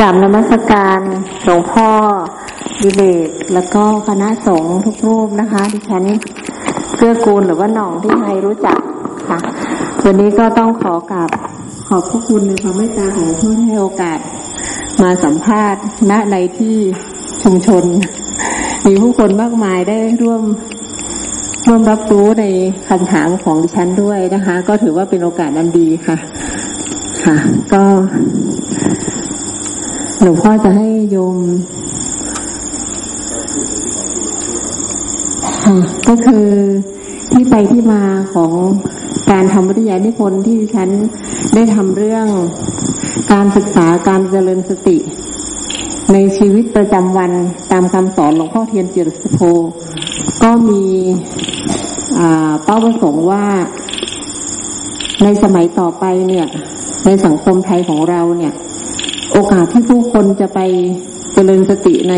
กราบนมัสการหลวงพ่อดิเลกแล้วก็คณะสงฆ์ทุกรูปนะคะดิฉันเกื้อกูลหรือว่าหน่องที่ใครรู้จักค่ะ วันนี้ก็ต้องขอกราบขอบพระคุณในความเมตตาของผู้ให้โอกาส มาสัมภาษณ์ณในที่ชุมชน มีผู้คนมากมายได้ร่วมร่วมรับรู้ในคำถามของดิฉันด้วยนะคะ ก็ถือว่าเป็นโอกาสนันดีค่ะ ค่ะ ก็ หลวงพ่อจะให้โยมค่ะก็คือที่ไปที่มาของการทำวิทยานิพนธ์ที่ฉันได้ทำเรื่องการศึกษาการเจริญสติ ในชีวิตประจำวันตามคำสอนหลวงพ่อเทียนจิรสโพก็มีเป้าประสงค์ว่าในสมัยต่อไปเนี่ย ในสังคมไทยของเราเนี่ย อกาสที่ผู้คนจะไปเจริญสติใน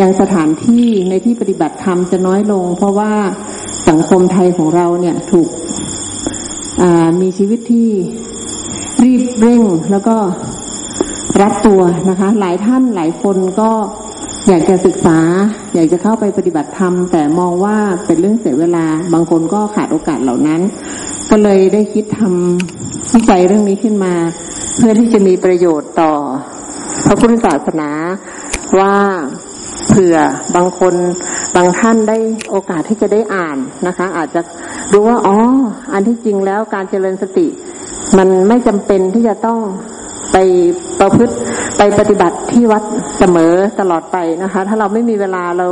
ยังสถานที่ในที่ปฏิบัติธรรมจะน้อยลง เพราะว่าสังคมไทยของเราเนี่ยถูกมีชีวิตที่รีบเร่งแล้วก็รัดตัวนะคะ หลายท่านหลายคนก็อยากจะศึกษา อยากจะเข้าไปปฏิบัติธรรม แต่มองว่าเป็นเรื่องเสียเวลา บางคนก็ขาดโอกาสเหล่านั้น ก็เลยได้คิดทำวิจัยเรื่องนี้ขึ้นมา เพื่อที่จะมีประโยชน์ต่อพระพุทธศาสนาว่าเผื่อบางคนบางท่านได้โอกาสที่จะได้อ่านนะคะ อาจจะรู้ว่าอ๋ออันที่จริงแล้วการเจริญสติ มันไม่จำเป็นที่จะต้องไปประพฤติไปปฏิบัติที่วัดเสมอตลอดไปนะคะ ถ้าเราไม่มีเวลาเรา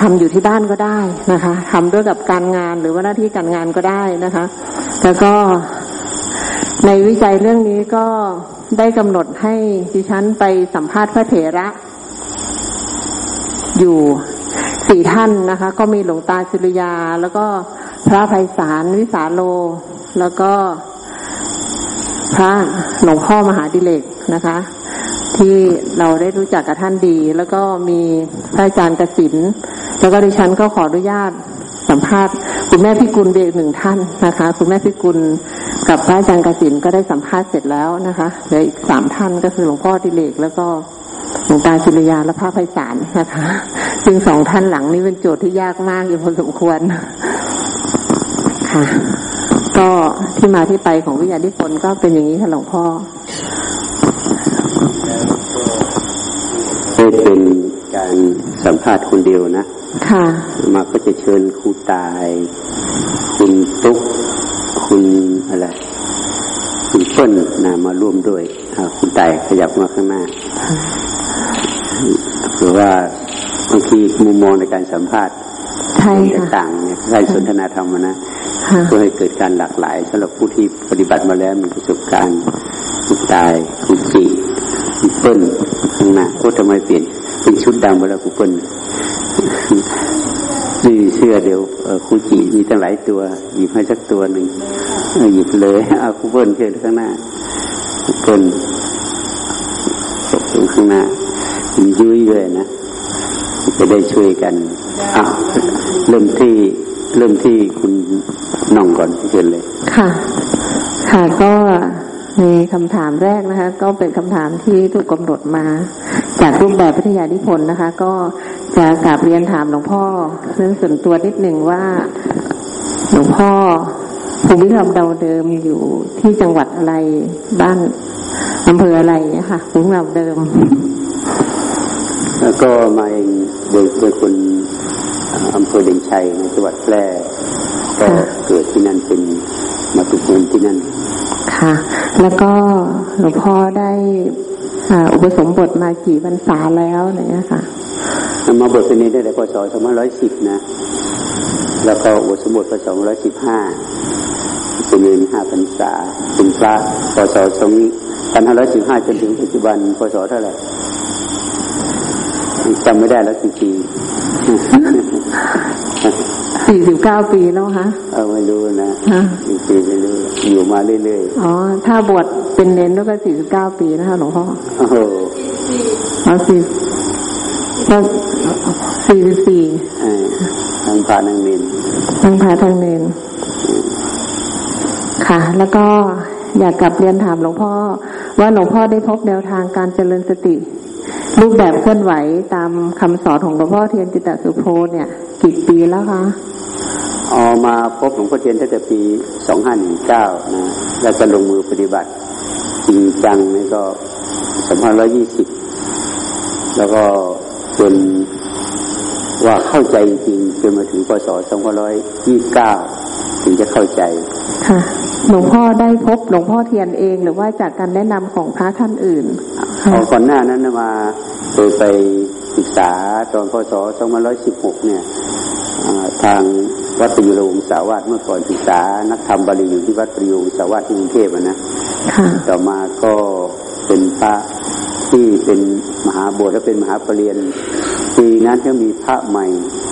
ทำอยู่ที่บ้านก็ได้นะคะทำด้วยกับการงานหรือว่าหน้าที่การงานก็ได้นะคะ แล้วก็ ในวิจัยเรื่องนี้ก็ได้กำหนดให้ดิฉันไปสัมภาษณ์พระเถระ อยู่สี่ท่านนะคะ ก็มีหลวงตาสุริยา แล้วก็พระไพศาลวิสาโล แล้วก็พระหลวงพ่อมหาดิเลกนะคะ ที่เราได้รู้จักกับท่านดี แล้วก็มีพระอาจารย์กสินแล้วก็ดิฉันก็ขออนุญาตสัมภาษณ์ คุณแม่พิกุลเด็กหนึ่งท่านนะคะ คุณแม่พิกุล กับพระอาจารย์กสินก็ได้สัมภาษณ์เสร็จแล้วนะคะเหลืออีกสามท่านก็คือหลวงพ่อดิเลกแล้วก็หลวงตาจุลยาและพระไพศาลนะคะซึ่งสองท่านหลังนี้เป็นโจทย์ที่ยากมากอยู่พอสมควรค่ะ ก็ที่มาที่ไปของวิทยาธิพลก็เป็นอย่างนี้ค่ะหลวงพ่อไม่เป็นการสัมภาษณ์คนเดียวนะ ค่ะ มาก็จะเชิญครูตาย คุณตุ๊ก คุณอะไรคุณเฟิ่นนะมาร่วมด้วยคุณตายขยับมาข้างหน้าหรือว่าบางทีมุมมองในการสัมภาษณ์ใช่ต่างเนี่ยการสนทนาธรรมนะเพื่อให้เกิดการหลากหลายสำหรับผู้ที่ปฏิบัติมาแล้วมีประสบการณ์คุณตายคุณจีคุณเปิ้ลข้างหน้าโอ้ทำไมเปลี่ยนเป็นชุดดำมาแล้วคุณเปิ้ล นี่เสื้อเดี๋ยวคุณจีมีตั้งหลายตัว หยิบให้สักตัวหนึ่งหยิบเลยเอาคุณเปิลเชิญข้างหน้าคุณเปิลตกตรงข้างหน้ายุ้ยเลยนะจะได้ช่วยกันอ้าวเริ่มที่เริ่มที่คุณน้องก่อนเชิญเลย ค่ะ ค่ะก็ในคำถามแรกนะคะ ก็เป็นคำถามที่ถูกกำหนดมา จากรูปแบบพิทยานิพนธ์นะคะ ก็ จะกราบเรียนถามหลวงพ่อเรื่องส่วนตัวนิดหนึ่งว่าหลวงพ่อภูมิลำเดาเดิมอยู่ที่จังหวัดอะไรบ้านอำเภออะไรเนี่ยค่ะภูมิลำเดิม แล้วก็มาเองโดยโดยคนอำเภอเด่นชัยในจังหวัดแพร่ก็เกิดที่นั่นเป็นมาตุภูมิที่นั่น ค่ะ แล้วก็หลวงพ่อได้อุปสมบทมากี่พรรษาแล้วเนี่ยค่ะ มาบทนี้ได้แต่พศสองพันร้อยสิบนะ แล้วก็อุปสมบทพศสองร้อยสิบห้าเป็นเรียนห้าพรรษาเป็นพระพศสองพันห้าร้อยสิบห้าจนถึงปัจจุบันพศเท่าไหร่จำไม่ได้แล้วจริงสี่สิบเก้าปีแล้วคะเออไม่รู้นะสี่ปีไม่รู้อยู่มาเรื่อยๆ อ๋อ ถ้าบวชเป็นเน้นแล้วก็สี่สิบเก้าปีนะคะหลวงพ่อ โอ้โหอ๋อสี่ ก็สี่สิบสี่ทั้งพาทั้งเนนทั้งพาทั้งเนนค่ะ แล้วก็อยากกลับเรียนถามหลวงพ่อ ว่าหลวงพ่อได้พบแนวทางการเจริญสติ รูปแบบเคลื่อนไหวตามคำสอนของหลวงพ่อเทียนจิตตสุโพเนี่ยกี่ปีแล้วคะออมาพบหลวงพ่อเทียนตั้งแต่ปีสองห้าหนึ่งเก้านะ แล้วก็ลงมือปฏิบัติ จริงจังนี่ก็สองพันร้อยี่สิบแล้วก็ จนว่าเข้าใจจริงจนมาถึงพศสองพันร้อยยี่สิบเก้าถึงจะเข้าใจ ค่ะ หลวงพ่อได้พบหลวงพ่อเทียนเองหรือว่าจากการแนะนำของพระท่านอื่นก่อนหน้านั้นมาโดยไปศึกษาตอนพศสองพันร้อยสิบหกเนี่ยทางวัดปริยุงสาวาสเมื่อก่อนศึกษา นักธรรมบาลีอยู่ที่วัดปริยุงสาวาสที่กรุงเทพนะต่อมาก็เป็นพระ ที่เป็นมหาบวชและเป็นมหาปรริญญาปีนั้นก็มีพระใหม่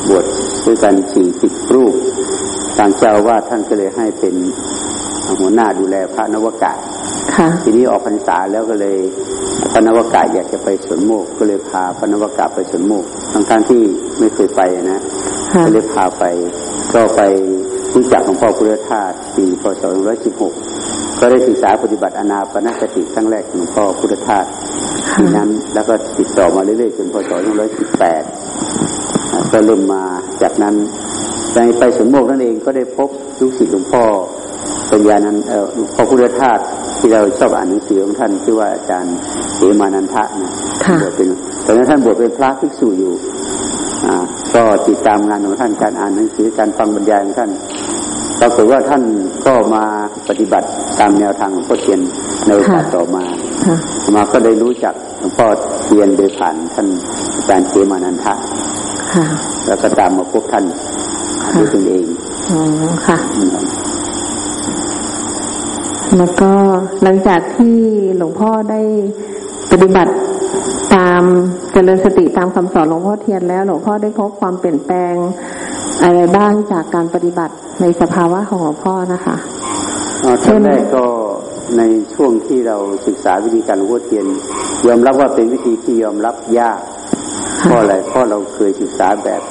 บวชด้วยกันสี่สิบรูปทางเจ้าวาดท่านก็เลยให้เป็นหัวหน้าดูแลพระนวกะทีนี้ออกพรรษาแล้วก็เลยพระนวกะอยากจะไปสวนโมก ก็เลยพาพระนวกะไปสวนโมกทั้งทที่ไม่เคยไปนะก็เลยพาไป ก็ไปรู้จักของพ่อพุทธทาสปีพศ216 ก็ได้ศึกษาปฏิบัติอนาปนสติครั้งแรกของพ่อพุทธทาส ทีนั้น แล้วก็ติดต่อมาเรื่อยๆจนพศ218ก็เริ่มมาจากนั้นไปไปสมโมกนั่นเองก็ได้พบลูกศิษย์หลวงพ่อปัญญานั้นเออพ่อพุทธทาสที่เราชอบอ่านหนังสือของท่านชื่อว่าอาจารย์เอมานันทะนะบวชเป็นตอนนั้นท่านบวชเป็นพระภิกษุอยู่อ่าก็ติดตามงานของท่านการอ่านหนังสือการฟังบรรยายของท่านปรากฏว่าท่านก็มาปฏิบัติตามแนวทางของพ่อเทียนในโอกาสต่อมา มาก็ได้รู้จักหลวงพ่อเทียนโดยผ่านท่านอาจารย์เจมานันทะแล้วก็ตามมาพบท่านด้วยตนเองอ๋อค่ะ แล้วก็หลังจากที่หลวงพ่อได้ปฏิบัติตามเจริญสติตามคำสอนหลวงพ่อเทียนแล้วหลวงพ่อได้พบความเปลี่ยนแปลงอะไรบ้างจากการปฏิบัติในสภาวะของหลวงพ่อนะคะเช่นแรกก็ ในช่วงที่เราศึกษาวิธีการหลวงพ่อเทียน ยอมรับว่าเป็นวิธีที่ยอมรับยากเพราะอะไรเพราะเราเคยศึกษาแบบ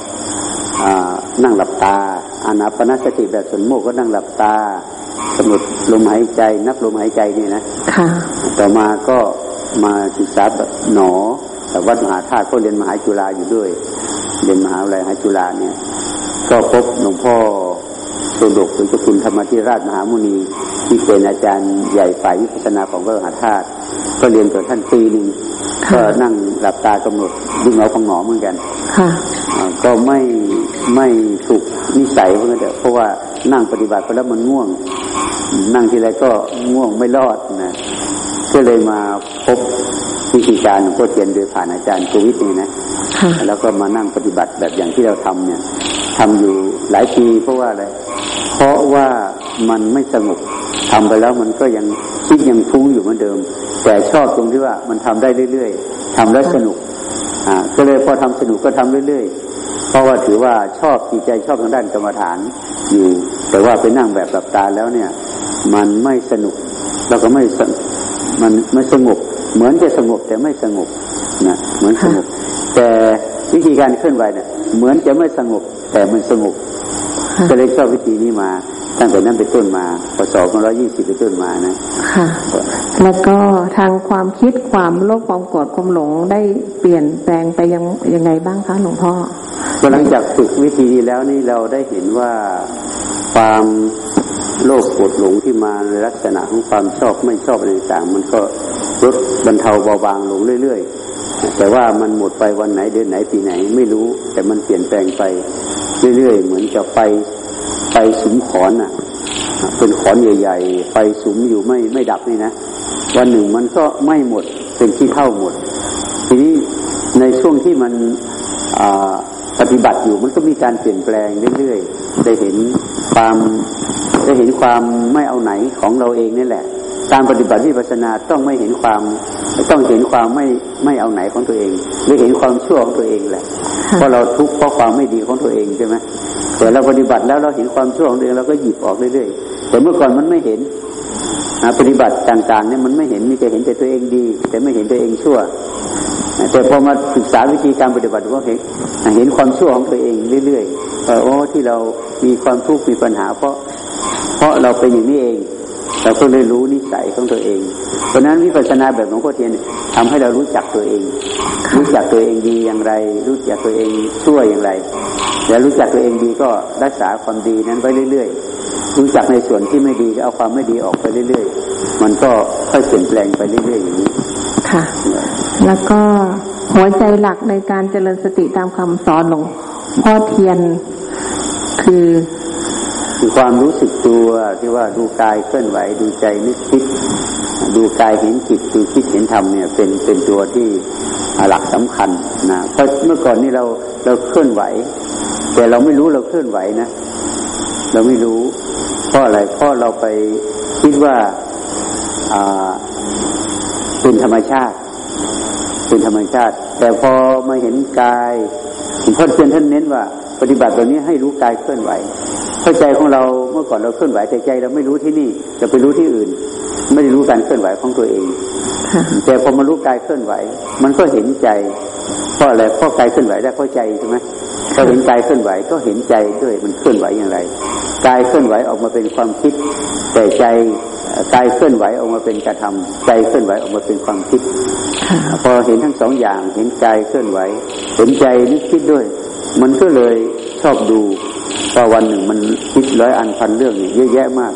นั่งหลับตาอานาปนสติแบบสนโมกก็นั่งหลับตากำหนดลมหายใจ นับลมหายใจนี่นะต่อมาก็มาศึกษาแบบหนอแต่วัดมหาธาตุก็เรียนมหาจุฬาอยู่ด้วย เรียนมหาวิทยาลัยมหาจุฬาเนี่ย ก็พบหลวงพ่อ โสดกหรือคุณธรรมธิราชมหามุนี ที่เป็นอาจารย์ใหญ่ฝ่ายวิปัสสนาของวัดมหาธาตุก็เรียนกับท่านปีหนึ่งก็นั่งหลับตากำหนดดึงเอาของหนอเหมือนกันก็ไม่ไม่ถูกนิสัยเพราะงั้นเพราะว่านั่งปฏิบัติไปแล้วมันง่วง นั่งทีไรก็ง่วงไม่รอดนะก็เลยมาพบวิธีการของพ่อเทียนโดยผ่านอาจารย์จวิทนี่นะแล้วก็มานั่งปฏิบัติแบบอย่างที่เราทำเนี่ยทำอยู่หลายปีเพราะว่าอะไรเพ ราะว่ามันไม่สงบทำไปแล้วมันก็ยังคิดยังฟุ้งอยู่เหมือนเดิม แต่ชอบตรงที่ว่ามันทำได้เรื่อยๆทำแล้วสนุกอ่าก็เลยพอทำสนุกก็ทำเรื่อยๆ เพราะว่าถือว่าชอบจิตใจชอบทางด้านกรรมฐานอยู่ แต่ว่าไปนั่งแบบหลับตาแล้วเนี่ย มันไม่สนุกแล้วก็ไม่มันไม่สงบ เหมือนจะสงบแต่ไม่สงบนะเหมือนสงบแต่วิธีการเคลื่อนไหวเนี่ยเหมือนจะไม่สงบแต่มันสงบ ก็เลยชอบวิธีนี้มา ตั้งแต่นั้นเป็นต้นมาพศ220เป็นต้นมานะ ค่ะ แล้วก็ทางความคิดความโลภความโกรธความหลงได้เปลี่ยนแปลงไปยังยังไงบ้างคะหลวงพ่อหลังจากฝึกวิธีนี้แล้วนี่เราได้เห็นว่าความโลภโกรธหลงที่มาในลักษณะของความชอบไม่ชอบอะไรต่างมันก็ลดบรรเทาเบาบางลงเรื่อยๆ แต่ว่ามันหมดไปวันไหนเดือนไหนปีไหนไม่รู้ แต่มันเปลี่ยนแปลงไป เรื่อยๆเหมือนจะไปไฟสุมขอนอะ เป็นขอนใหญ่ๆไฟสุมอยู่ไม่ไม่ดับนี่นะวันหนึ่งมันก็ไม่หมดเป็นที่เท่าหมด ทีนี้ในช่วงที่มันปฏิบัติอยู่มันก็มีการเปลี่ยนแปลงเรื่อยๆได้เห็นความได้เห็นความไม่เอาไหนของเราเองนี่แหละ การปฏิบัติวิปัสสนาต้องไม่เห็นความต้องเห็นความไม่ไม่เอาไหนของตัวเองหรือเห็นความชั่วของตัวเองแหละเพราะเราทุกข์เพราะความไม่ดีของตัวเองใช่ไหมแต่เราปฏิบัติแล้วเราเห็นความชั่วของตัวเองเราก็หยิบออกเรื่อยๆแต่เมื่อก่อนมันไม่เห็นปฏิบัติต่างๆเนี่ยมันไม่เห็นมีแต่เห็นแต่ตัวเองดี แต่ไม่เห็นตัวเองชั่ว แต่พอมาศึกษาวิธีการปฏิบัติก็เห็นเห็นความชั่วของตัวเองเรื่อยๆโอ้ที่เรามีความทุกข์มีปัญหา เพราะ เพราะเราเป็นอย่างนี้เอง เราก็เลยรู้นิสัยของตัวเอง เพราะนั้นวิปัสสนาแบบหลวงพ่อเทียนทำให้เรารู้จักตัวเอง รู้จักตัวเองดีอย่างไร รู้จักตัวเองชั่วอย่างไร แล้วรู้จักตัวเองดีก็รักษาความดีนั้นไว้เรื่อย ๆ รู้จักในส่วนที่ไม่ดีก็เอาความไม่ดีออกไปเรื่อย ๆ มันก็ค่อยเปลี่ยนแปลงไปเรื่อยๆอย่างนี้ค่ะ แล้วก็หัวใจหลักในการเจริญสติตามคำสอนหลวงพ่อเทียนคือ คือความรู้สึกตัวที่ว่าดูกายเคลื่อนไหวดูใจนึกคิด ดูกายเห็นจิตดูคิดเห็นธรรมเนี่ยเป็นเป็นตัวที่หลักสำคัญนะเพราะเมื่อก่อนนี้เราเราเคลื่อนไหว แต่เราไม่รู้เราเคลื่อนไหวนะ เราไม่รู้เพราะอะไรเพราะเราไปคิดว่าอ่าเป็นธรรมชาติ เป็นธรรมชาติ แต่พอมาเห็นกายหลวงพ่อเทียนท่านเน้นว่า ปฏิบัติแบบนี้ให้รู้กายเคลื่อนไหว เพราะใจของเราเมื่อก่อนเราเคลื่อนไหวแต่ใจเราไม่รู้ที่นี่จะไปรู้ที่อื่น ไม่ได้รู้การเคลื่อนไหวของตัวเองค่ะแต่พอมารู้กายเคลื่อนไหว มันก็เห็นใจเพราะอะไรเพราะกายเคลื่อนไหวได้เพราะใจใช่ไหมพอเห็นกายเคลื่อนไหวก็เห็นใจด้วยมันเคลื่อนไหวอย่างไรกายเคลื่อนไหวออกมาเป็นความคิด แต่ใจเอ่อกายเคลื่อนไหวออกมาเป็นการทำใจเคลื่อนไหวออกมาเป็นความคิดค่ะพอเห็นทั้งสองอย่างเห็นกายเคลื่อนไหว เห็นใจนึกคิดด้วย มันก็เลยชอบดู ว่าวันหนึ่งมันคิดร้อยอันพันเรื่องเนี่ยเยอะแยะมาก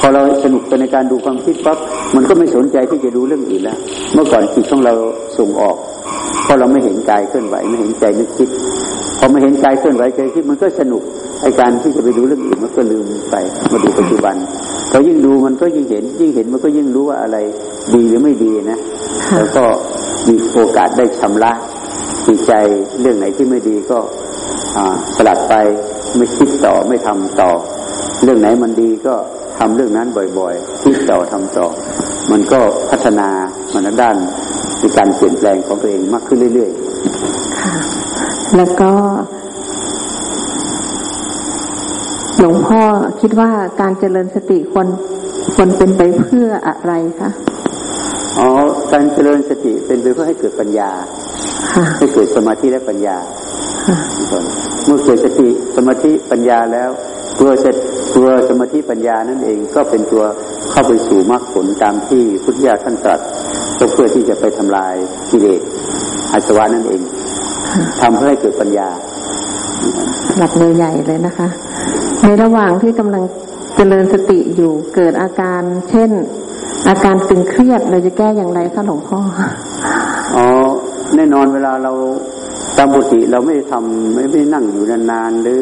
พอเราสนุกไปในการดูความคิดปั๊บมันก็ไม่สนใจที่จะดูเรื่องอื่นแล้ว เมื่อก่อนจิตของเราส่งออกเพราะเราไม่เห็นกายเคลื่อนไหวไม่เห็นใจนึกคิดพอมาเห็นกายเคลื่อนไหวใจคิดมันก็สนุกไอการที่จะไปดูเรื่องอื่นมันก็ลืมไปมาดูปัจจุบันพอยิ่งดูมันก็ยิ่งเห็น ยิ่งเห็นมันก็ยิ่งรู้ว่าอะไรดีหรือไม่ดีนะค่ะแล้วก็มีโอกาสได้ชำระจิตใจเรื่องไหนที่ไม่ดีก็อ่าสลัดไป ไม่คิดต่อไม่ทำต่อ เรื่องไหนมันดีก็ทำเรื่องนั้นบ่อยๆ คิดต่อทำต่อ มันก็พัฒนามันด้านในการเปลี่ยนแปลงของตัวเองมากขึ้นเรื่อยค่ะ แล้วก็ หลวงพ่อคิดว่าการเจริญสติควรควรเป็นไปเพื่ออะไรคะๆอ๋อการเจริญสติเป็นไปเพื่อให้เกิดปัญญาค่ะให้เกิดสมาธิและปัญญาค่ะ เมื่อเกิดสติสมาธิปัญญาแล้วตัวเสร็จตัวสมาธิปัญญานั่นเองก็เป็นตัวเข้าไปสู่มรรคผลตามที่พุทธิยถาท่านตรัสก็เพื่อที่จะไปทำลายกิเลสอาสวะนั่นเองค่ะทำเพื่อให้เกิดปัญญาหลักใหญ่ๆเลยนะคะ ในระหว่างที่กำลังเจริญสติอยู่เกิดอาการเช่น อาการตึงเครียดเราจะแก้อย่างไรคะหลวงพ่ออ๋อแน่นอนเวลาเรา ตามปกติเราไม่ได้ทำไม่ไม่นั่งอยู่นานๆหรือ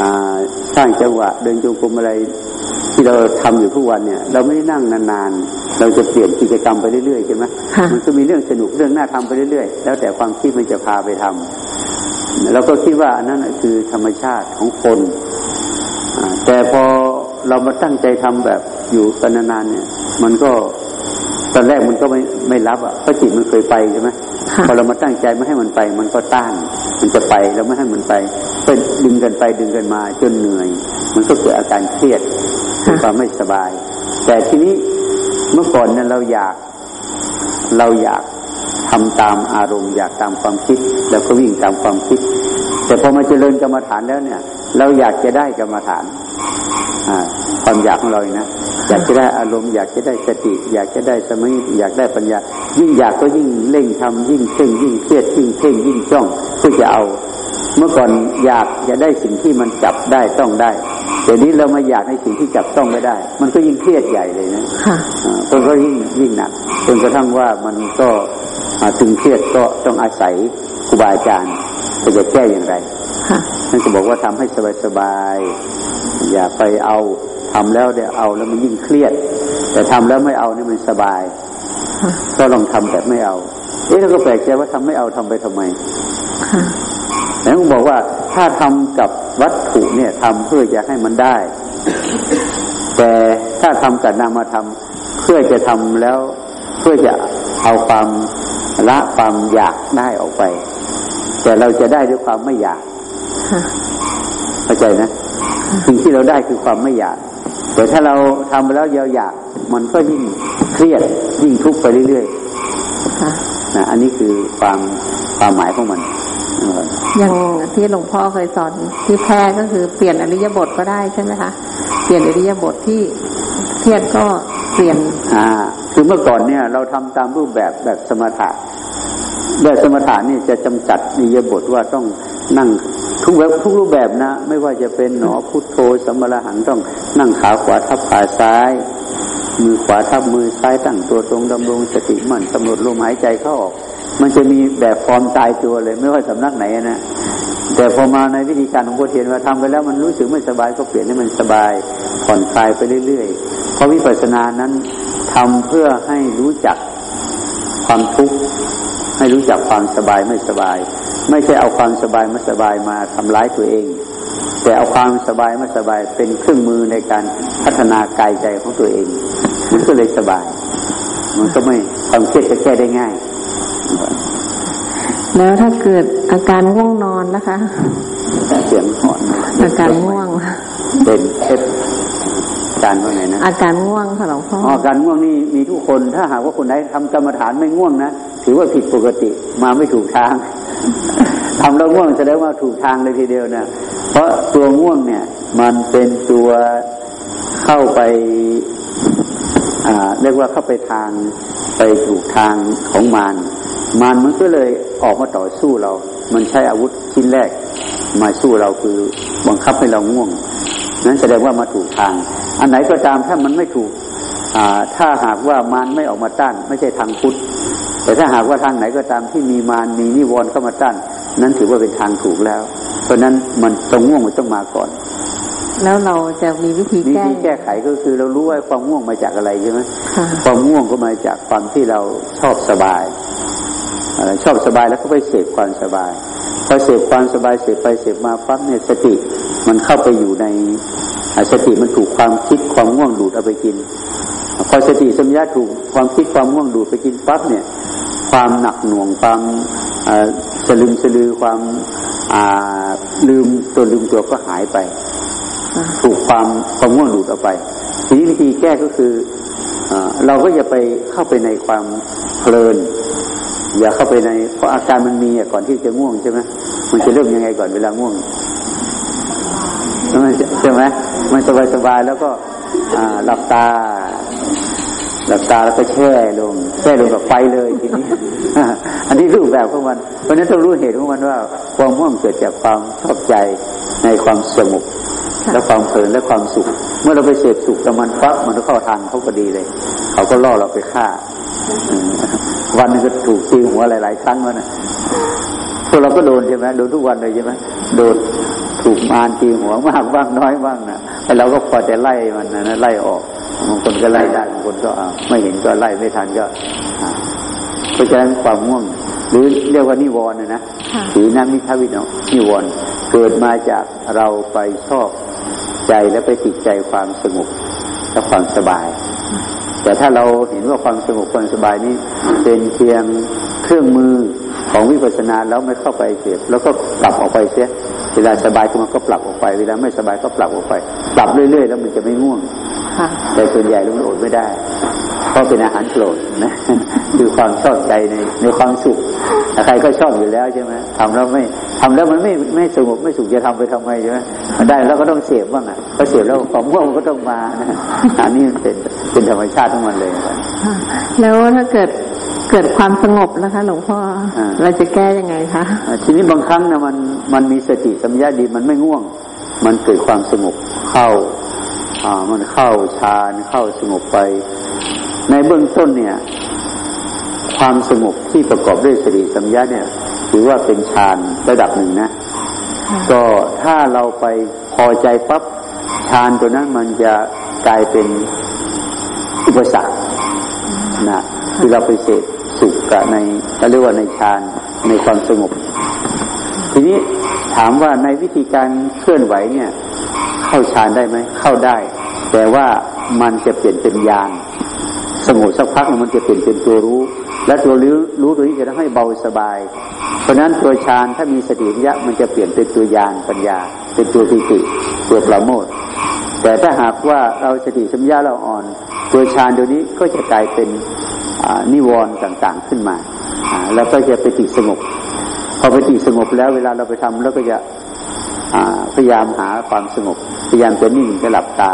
อ่าสร้างจังหวะ เดินจงกรมอะไรที่เราทำอยู่ทุกวันเนี่ย เราไม่ได้นั่งนานๆ เราจะเปลี่ยนกิจกรรมไปเรื่อยๆใช่ไหมค่ะมันก็มีเรื่องสนุกเรื่องน่าทำไปเรื่อยๆ แล้วแต่ความคิดมันจะพาไปทำเราก็คิดว่าอันนั้นน่ะคือธรรมชาติของคนอ่าแต่พอเรามาตั้งใจทำแบบอยู่กันนานๆเนี่ย มันก็ตอนแรกมันก็ไม่ไม่รับอะเพราะจิตมันเคยไปใช่ไหมค่ะ พอเรามาตั้งใจไม่ให้มันไป มันก็ต้าน มันจะไปเราไม่ให้มันไปก็ดึงกันไปดึงกันมาจนเหนื่อย มันก็เกิดอาการเครียดความไม่สบาย แต่ทีนี้เมื่อก่อนเนี่ยเราอยากเราอยากทำตามอารมณ์ อยากตามความคิด แล้วก็วิ่งตามความคิด แต่พอมาเจริญกรรมฐานแล้วเนี่ย เราอยากจะได้กรรมฐานความอยากของเราเนะอยากจะได้อารมณ์ อยากจะได้สติ อยากจะได้สมาธิอยากได้ปัญญา ยิ่งอยากก็ยิ่งเร่งทำยิ่งเพ่งยิ่งเครียดยิ่งเพ่งยิ่งจ้องเพื่อจะเอา เมื่อก่อนอยากจะได้สิ่งที่มันจับได้ต้องได้เดี๋ยวนี้เรามาอยากในสิ่งที่จับต้องไม่ได้ มันก็ยิ่งเครียดใหญ่เลยนะค่ะอ่าคนก็ยิ่งยิ่งหนักจนกระทั่งว่ามันก็อ่าถึงเครียดก็ต้องอาศัยครูบาอาจารย์จะจะแก้อย่างไรค่ะท่านก็บอกว่าทำให้สบายๆอย่าไปเอาทำแล้วเดี๋ยวเอาแล้วมันยิ่งเครียด แต่ทำแล้วไม่เอานี่มันสบายค่ะ ก็ลองทำแบบไม่เอา เอ๊ะเราก็แปลกใจว่าทำไม่เอาทำไปทำไมค่ะแต่ผมบอกว่าถ้าทำกับวัตถุเนี่ยทำเพื่อจะให้มันได้ แต่ถ้าทำกับนามธรรมเพื่อจะทำแล้วเพื่อจะเอาความละความอยากได้ออกไป แต่เราจะได้ด้วยความไม่อยากค่ะเข้าใจนะสิ่งที่เราได้คือความไม่อยาก แต่ถ้าเราทำแล้วเราอยาก มันก็ยิ่ง เครียดยิ่งทุกข์ไปเรื่อยค่ะๆนะอันนี้คือความความหมายของมันเอออย่างที่หลวงพ่อเคยสอนที่แพร่ก็คือเปลี่ยนอริยบทก็ได้ใช่ไหมคะเปลี่ยนอริยบทที่เครียดก็เปลี่ยน อ่า คือเมื่อก่อนเนี่ย เราทำตามรูปแบบแบบสมถะแบบสมถะนี่จะจำกัดนิยบทว่าต้องนั่งทุกแบบทุกรูปแบบนะ ไม่ว่าจะเป็นหนอพุทโธสมรหังต้องนั่งขาขวาทับขาซ้าย มือขวาทับมือซ้ายตั้งตัวตรงดำรงสติมั่นกำหนดลมหายใจเข้าออก มันจะมีแบบฟอร์มตายตัวเลย ไม่ว่าสำนักไหนนะแต่พอมาในวิธีการของโคเทียนว่าทำไปแล้วมันรู้สึกไม่สบายก็เปลี่ยนให้มันสบายผ่อนคลายไปเรื่อยๆ เพราะวิปัสสนานั้นทำเพื่อให้รู้จักความทุกข์ให้รู้จักความสบายไม่สบาย ไม่ใช่เอาความสบายไม่สบายมาทำร้ายตัวเอง แต่เอาความสบายไม่สบายเป็นเครื่องมือในการพัฒนากายใจของตัวเอง มันก็เลยสบาย มันก็ไม่ความเครียดจะแก้ได้ง่าย แล้วถ้าเกิดอาการง่วงนอนนะคะ เสียงหอนอาการง่วงเป็นเอฟการว่าไงนะอาการง่วงค่ะหลวงพ่ออาการง่วงนี่มีทุกคน ถ้าหากว่าคนไหนทำกรรมฐานไม่ง่วงนะถือว่าผิดปกติมาไม่ถูกทางทำแล้วง่วงแสดงว่าถูกทางเลยทีเดียวนะเพราะตัวง่วงเนี่ย มันเป็นตัวเข้าไปอ่า เรียกว่าเข้าไปทางไปถูกทางของมารมารมันก็เลยออกมาต่อสู้เรา มันใช้อาวุธชิ้นแรกมาสู้เราคือบังคับให้เราง่วง นั้นแสดงว่ามาถูกทาง อันไหนก็ตามถ้ามันไม่ถูกถ้าหากว่ามารไม่ออกมาต้าน ไม่ใช่ทางพุทธ แต่ถ้าหากว่าทางไหนก็ตามที่มีมารมีนิวรณ์เข้ามาต้าน นั้นถือว่าเป็นทางถูกแล้ว เพราะนั้นมันตรงง่วงมันต้องมาก่อน แล้วเราจะมีวิธีแก้วิธีแก้ไขก็คือเรารู้ว่าความง่วงมาจากอะไรใช่ไหมความง่วงก็มาจากความที่เราชอบสบายชอบสบายแล้วก็ไปเสพความสบายพอเสพความสบายเสพไปเสพมาปั๊บเนี่ยสติมันเข้าไปอยู่ในสติมันถูกความคิดความง่วงดูดเอาไปกิน พอสติสัมยาถูกความคิดความง่วงดูดไปกินปั๊บเนี่ย ความหนักหน่วงความสลืมสลือความลืมตัวลืมตัวก็หายไป ถูกความความง่วงดูดเอาไป ทีนี้วิธีแก้ก็คือเราก็อย่าไปเข้าไปในความเพลิน อย่าเข้าไปในเพราะอาการมันมีก่อนที่จะง่วงใช่ไหมมันจะเริ่มยังไงก่อนเวลาง่วงใช่ไหมมันสบายสบายแล้วก็หลับตา หลับตาแล้วก็แช่ลงแช่ลงกับไฟเลยทีนี้อันนี้รูปแบบของมันเพราะนั้นต้องรู้เหตุของมันว่า ความง่วงเกิดจากความชอบใจในความสงบ และความเพลินและความสุข เมื่อเราไปเสพสุขกับมันปั๊บมันก็เข้าทางเขาก็ดีเลย เขาก็ล่อเราไปฆ่า วันนึงก็ถูกตีหัวหลาย ๆ ครั้งวนะพวกเราก็โดนใช่ไหมโดนทุกวันเลยใช่ไหมโดนถูกมารตีหัวมากบ้างน้อยบ้างนะแต่เราก็พอจะไล่มันนะไล่ออกบางคนก็ไล่ได้บางคนก็ไม่เห็นก็ไล่ไม่ทันก็เพราะฉะนั้นความง่วง หรือเรียกว่านิวรณ์นะถือน้ำมิทวิโนนิวรณ์เกิดมาจากเราไปชอบใจและไปติดใจความสงบและความสบาย แต่ถ้าเราเห็นว่าความสงบความสบายนี้เป็นเพียงเครื่องมือของวิปัสสนาแล้วไม่เข้าไปเสียบแล้วก็กลับออกไปเสียเวลาสบายก็มันก็ปรับออกไป เวลาไม่สบายก็ปรับออกไป ปรับเรื่อยๆ แล้วมันจะไม่ง่วงแต่ส่วนใหญ่เราอดไม่ได้ เพราะเป็นอาหารโปรดนะ คือความชอบใจในในความสุข ใครก็ชอบอยู่แล้วใช่ไหมทำแล้วไม่ทำแล้วมันไม่ไม่สงบไม่สุขจะทำไปทำไมใช่ไหมได้แล้วก็ต้องเสพบ้างอะพอเสพแล้วความง่วงก็ต้องมานะอันนี้เป็นเป็นธรรมชาติทั้งมันเลยแล้วถ้าเกิดเกิดความสงบนะคะ หลวงพ่อเราจะแก้ยังไงคะทีนี้บางครั้งนะมันมันมีสติสัมยาดีมันไม่ง่วง มันเกิดความสงบเข้าอ่ามันเข้าฌานเข้าสงบไป ในเบื้องต้นเนี่ย ความสงบที่ประกอบด้วยสติสัมยาเนี่ย ถือว่าเป็นฌานระดับหนึ่งนะ ก็ถ้าเราไปพอใจปั๊บฌานตัวนั้นมันจะกลายเป็นอุปสรรคนะที่เราไปเสพสุขกับในเขาเรียกว่าในฌานในความสงบ ทีนี้ถามว่าในวิธีการเคลื่อนไหวเนี่ย เข้าฌานได้ไหมเข้าได้ แต่ว่ามันจะเปลี่ยนเป็นญาณสงบสักพักมันจะเปลี่ยนเป็นตัวรู้ และตัวรู้รู้ตัวนี้จะทำให้เบาสบาย เพราะฉะนั้นตัวฌานถ้ามีสติปัญญามันจะเปลี่ยนเป็นตัวญาณปัญญา เป็นตัวปิติตัวประโมทแต่ถ้าหากว่าเราสติสัมยาเราอ่อน ตัวฌานเดี๋ยวนี้ก็จะกลายเป็นนิวรณ์ต่างๆขึ้นมา แล้วก็จะไปติดสงบพอไปติดสงบแล้วเวลาเราไปทำแล้วก็จะพยายามหาความสงบพยายามจะนิ่งจะหลับตา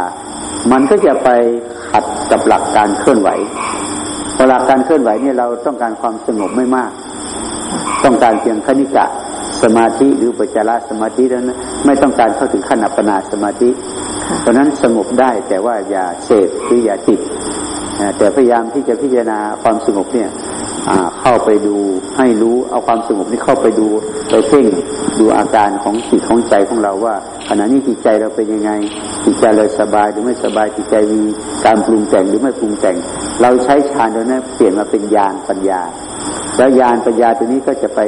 มันก็จะไปขัดกับหลักการเคลื่อนไหว เวลาการเคลื่อนไหวเนี่ยเราต้องการความสงบไม่มาก ต้องการเพียงคณิกะสมาธิหรือปัจจาระสมาธิแล้วนะไม่ต้องการเข้าถึงขั้นอัปปนาสมาธิ เพราะนั้นสงบได้แต่ว่าอย่าเสพหรืออย่าติดแต่พยายามที่จะพิจารณาความสงบเนี่ย เข้าไปดูให้รู้เอาความสงบนี้เข้าไปดูไปเพ่งดูอาการของจิตของใจของเราว่าขณะนี้จิตใจเราเป็นยังไง จิตใจเราสบายหรือไม่สบายจิตใจมีการปรุงแต่งหรือไม่ปรุงแต่ง เราใช้ฌานตัวนี้เปลี่ยนมาเป็นญาณปัญญา แล้วญาณปัญญาตัวนี้ก็จะไป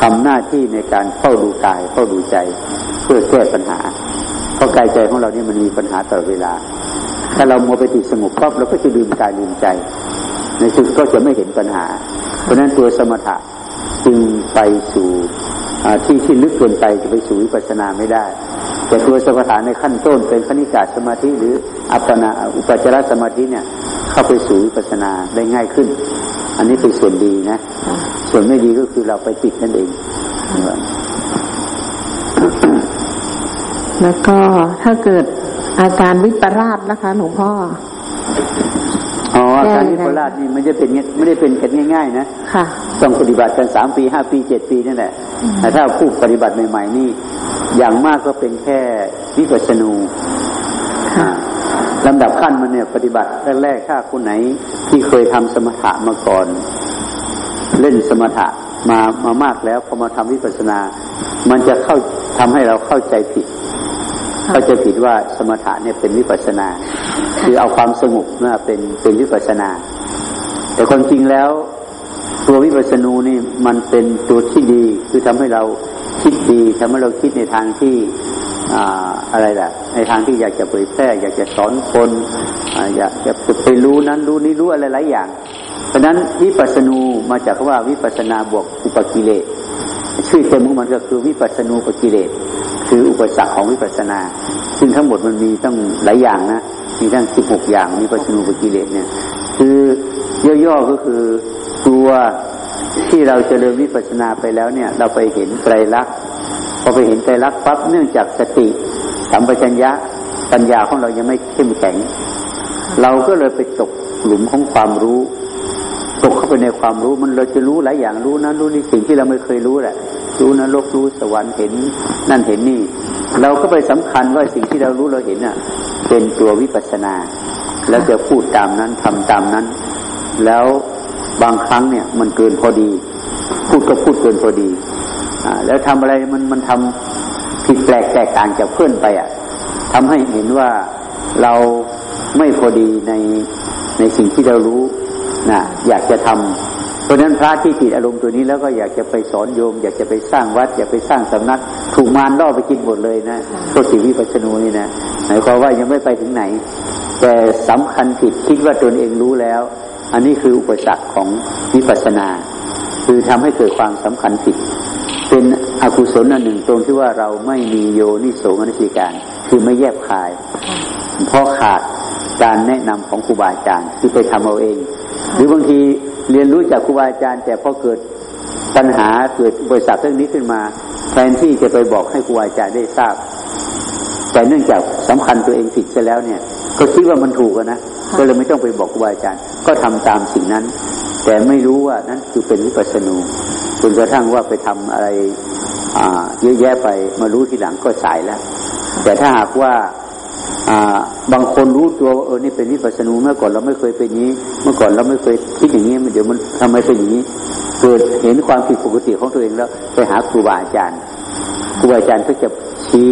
ทำหน้าที่ในการเฝ้าดูกายเฝ้าดูใจเพื่อแก้ปัญหา เพราะกายใจของเรานี่มันมีปัญหาตลอดเวลา ถ้าเราโมไปติดสงบปั๊บเราก็จะลืมกายลืมใจ ในสุดก็จะไม่เห็นปัญหา เพราะนั้นตัวสมถะจึงไปสู่ที่ที่ลึกเกินไปจะไปสู่วิปัสสนาไม่ได้ แต่ตัวสมถะในขั้นต้นเป็นคณิกาสมาธิหรืออัปปนาอุปจารสมาธิเนี่ยเข้าไปสู่วิปัสสนาได้ง่ายขึ้น อันนี้เป็นส่วนดีนะ ส่วนไม่ดีก็คือเราไปติดนั่นเองแล้วก็ถ้าเกิดอาการวิปราชนะคะหลวงพ่อ อ๋ออาการวิปลาสนี่ไม่ได้เป็นไม่ได้เป็นกันง่าย ๆ นะค่ะต้องปฏิบัติกันสามปีห้าปีเจ็ดปีนั่นแหละแต่ถ้าผู้ปฏิบัติใหม่ๆนี่ อย่างมากก็เป็นแค่วิปัสสนูลำดับขั้นมันเนี่ยปฏิบัติแรกๆถ้าคนไหนที่เคยทำสมถะมาก่อน เล่นสมถะมามามากแล้วพอมาทำวิปัสสนา มันจะเข้าทำให้เราเข้าใจผิด เข้าใจผิดว่าสมถะเนี่ยเป็นวิปัสนา คือเอาความสงบเนี่ยเป็นเป็นวิปัสนา แต่ความจริงแล้วตัววิปัสสนูนี่มันเป็นตัวที่ดีคือทำให้เราคิดดีทำให้เราคิดในทางที่อะไรล่ะ ในทางที่อยากจะเผยแพร่อยากจะสอนคนอยากจะไปรู้นั้นรู้นี้รู้อะไรหลายอย่าง เพราะนั้นวิปัสสนูมาจากว่าวิปัสนาบวกอุปกิเลสชื่อเต็มของมันก็คือวิปัสสนูปกิเลส คืออุปสรรคของวิปัสสนา ซึ่งทั้งหมดมันมีต้องหลายอย่างนะ มีทั้งสิบหกอย่าง มีปัจจุบันกิเลสเนี่ย คือย่อๆก็คือตัวที่เราจเจริญวิปัสสนาไปแล้วเนี่ย เราไปเห็นไตรลักษณ์พอไปเห็นไตรลักษณ์ปั๊บเนื่องจากสติสัมปชัญญะปัญญาของเรายังไม่เข้มแข็ง เราก็เลยไปตกหลุมของความรู้ ตกเข้าไปในความรู้มันเราจะรู้หลายอย่างรู้นะรู้ในสิ่งที่เราไม่เคยรู้แหละ รู้นรกรู้สวรรค์เห็น นั่นเห็นนี่ เราก็ไปสำคัญว่าสิ่งที่เรารู้เราเห็นอะ เป็นตัววิปัสนา แล้วจะพูดตามนั้นทำตามนั้น แล้วบางครั้งเนี่ยมันเกินพอดี พูดก็พูดเกินพอดีอ่าแล้วทำอะไรมันมันทำผิดแปลกแตกต่างจากเพื่อนไปอะทำให้เห็นว่าเราไม่พอดีในในสิ่งที่เรารู้นะอยากจะทำ เพราะนั้นพระที่ติดอารมณ์ตัวนี้แล้วก็อยากจะไปสอนโยม อยากจะไปสร้างวัด อยากไปสร้างสำนัก ถูกมารล่อไปกินหมดเลยนะโทษสีวิปัสสนูนี่นะหมายความว่ายังไม่ไปถึงไหน แต่สำคัญผิดคิดว่าตนเองรู้แล้ว อันนี้คืออุปสรรคของวิปัสสนา คือทำให้เกิดความสำคัญผิด เป็นอกุศลอันหนึ่งตรงที่ว่าเราไม่มีโยนิโสมนสิการคือไม่แยบคายเพราะขาดการแนะนำของครูบาอาจารย์ที่ไปทำเอาเอง หรือบางที เรียนรู้จากครูบาอาจารย์ แต่พอเกิดปัญหาเกิดบริษัทเรื่องนี้ขึ้นมา แทนที่จะไปบอกให้ครูบาอาจารย์ได้ทราบ แต่เนื่องจากสำคัญตัวเองผิดซะแล้วเนี่ย ก็คิดว่ามันถูกนะก็เลยไม่ต้องไปบอกครูบาอาจารย์ ก็ทำตามสิ่งนั้น แต่ไม่รู้ว่านั้นคือเป็นวิปัสสนูจนกระทั่งว่าไปทำอะไรอ่าเยอะแยะไปมารู้ทีหลังก็สายแล้ว แต่ถ้าหากว่า บางคนรู้ตัวว่าเออนี่เป็นวิปัสสนูเมื่อก่อนเราไม่เคยเป็นนี้ เมื่อก่อนเราไม่เคยคิดอย่างนี้มันเดี๋ยวมันทำไมเป็นอย่างนี้เกิดเห็นความผิดปกติของตัวเองแล้ว ไปหาครูบาอาจารย์ครูบาอาจารย์ก็จะชี้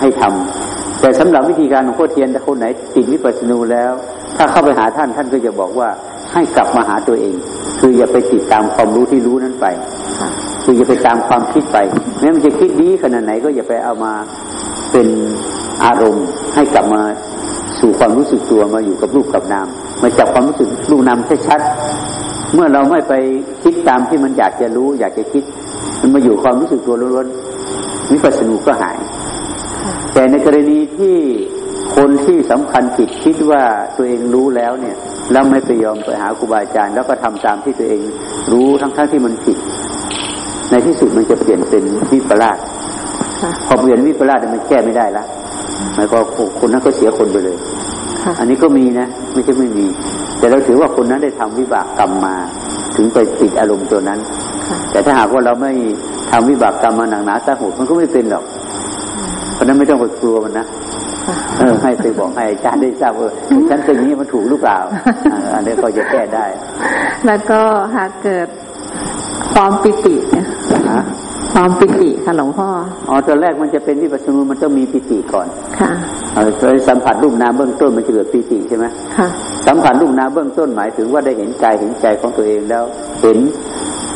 ให้ทำแต่สำหรับวิธีการของพ่อเทียนถ้าคนไหนติดวิปัสสนูแล้ว ถ้าเข้าไปหาท่านท่านก็จะบอกว่าให้กลับมาหาตัวเอง คืออย่าไปติดตามความรู้ที่รู้นั้นไป คืออย่าไปตามความคิดไปแม้มันจะคิดดีขนาดไหนก็อย่าไปเอามาเป็น อารมณ์ให้กลับมาสู่ความรู้สึกตัวมาอยู่กับรูปกับนามมาจับความรู้สึกรูปนามชัดเมื่อเราไม่ไปคิดตามที่มันอยากจะรู้ อยากจะคิด มันมาอยู่ความรู้สึกตัวล้วนๆวิปัสสนูก็หาย แต่ในกรณีที่คนที่สำคัญผิดคิดว่าตัวเองรู้แล้วเนี่ยแล้วไม่ไปยอมไปหาครูบาอาจารย์ แล้วก็ทำตามที่ตัวเองรู้ทั้งๆทที่มันผิด ในที่สุดมันจะเปลี่ยนเป็นวิปลาสพอเปลี่ยนวิปลาสมันแก้ไม่ได้ละ หมายความคนนั้นก็เสียคนไปเลยอันนี้ก็มีนะไม่ใช่ไม่มี แต่เราถือว่าคนนั้นได้ทำวิบากกรรมมา ถึงไปติดอารมณ์ตัวนั้น แต่ถ้าหากว่าเราไม่ทำวิบากกรรมมาหนักหนาสาหุมันก็ไม่เป็นหรอก เพราะนั้นไม่ต้องไปกลัวมันนะเออให้ไปบอกให้อาจารย์ได้ทราบว่าฉันเป็นอย่างนี้มันถูกหรือเปล่า อันนี้ก็จะแก้ได้ แล้วก็หากเกิดความปิติ ความปิติค่ะหลวงพ่อ อ๋อตอนแรกมันจะเป็นวิปัสสนูมันต้องมีปิติก่อน ค่ะเออสัมผัสรูปนามเบื้องต้นมันจะเกิดปิติใช่ไหมค่ะ สัมผัสรูปนามเบื้องต้นหมายถึงว่าได้เห็นกายเห็นใจของตัวเองแล้ว เห็น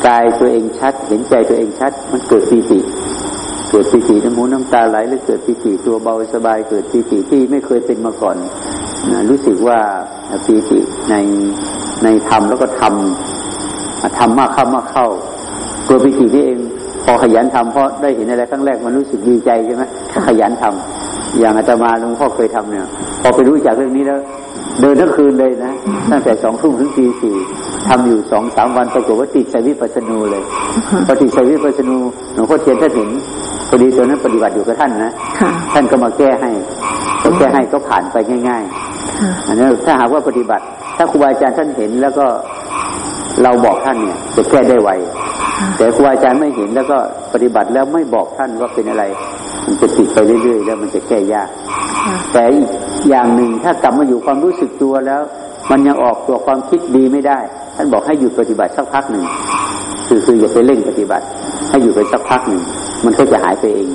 กายตัวเองชัด เห็นใจตัวเองชัด มันเกิดปิติ เกิดปิติน้ำหูน้ำตาไหลหรือเกิดปิติตัวเบาสบาย เกิดปิติที่ไม่เคยเป็นมาก่อนรู้สึกว่าปิติในในธรรมแล้วก็ทำทำมากเข้ามากเข้า ตัวปิตินี่เอง พอขยันทำเพราะได้เห็นอะไรครั้งแรกมันรู้สึกดีใจใช่ไหมขยันทำอย่างอาตมาหลวงพ่อเคยทำเนี่ย พอไปรู้จักเรื่องนี้แล้ว เดินทั้งคืนเลยนะตั้งแต่สองทุ่มถึงตีสี่ทำอยู่สองสามวันปรากฏว่าติดสวิปัสนูเลยพอติดสวิปัสนูหลวงพ่อเทียนท่านเห็นพอดีตัวนั้นปฏิบัติอยู่กับท่านนะท่านก็มาแก้ให้ก็แก้ให้ก็ผ่านไปง่ายๆอันนี้ถ้าหากว่าปฏิบัติ ถ้าครูบาอาจารย์ท่านเห็นแล้วก็เราบอกท่านเนี่ยจะแก้ได้ไว แต่ครูอาจารย์ไม่เห็นแล้วก็ปฏิบัติแล้วไม่บอกท่านว่าเป็นอะไร มันจะติดไปเรื่อยๆ แล้วมันจะแก้ยาก แต่อีกอย่างหนึ่งถ้ากลับมาอยู่ความรู้สึกตัวแล้ว มันยังออกตัวความคิดดีไม่ได้ ท่านบอกให้หยุดปฏิบัติสักพักหนึ่งคือคืออย่าไปเร่งปฏิบัติ ให้อยู่ไปสักพักหนึ่งมันก็จะหายไปเอง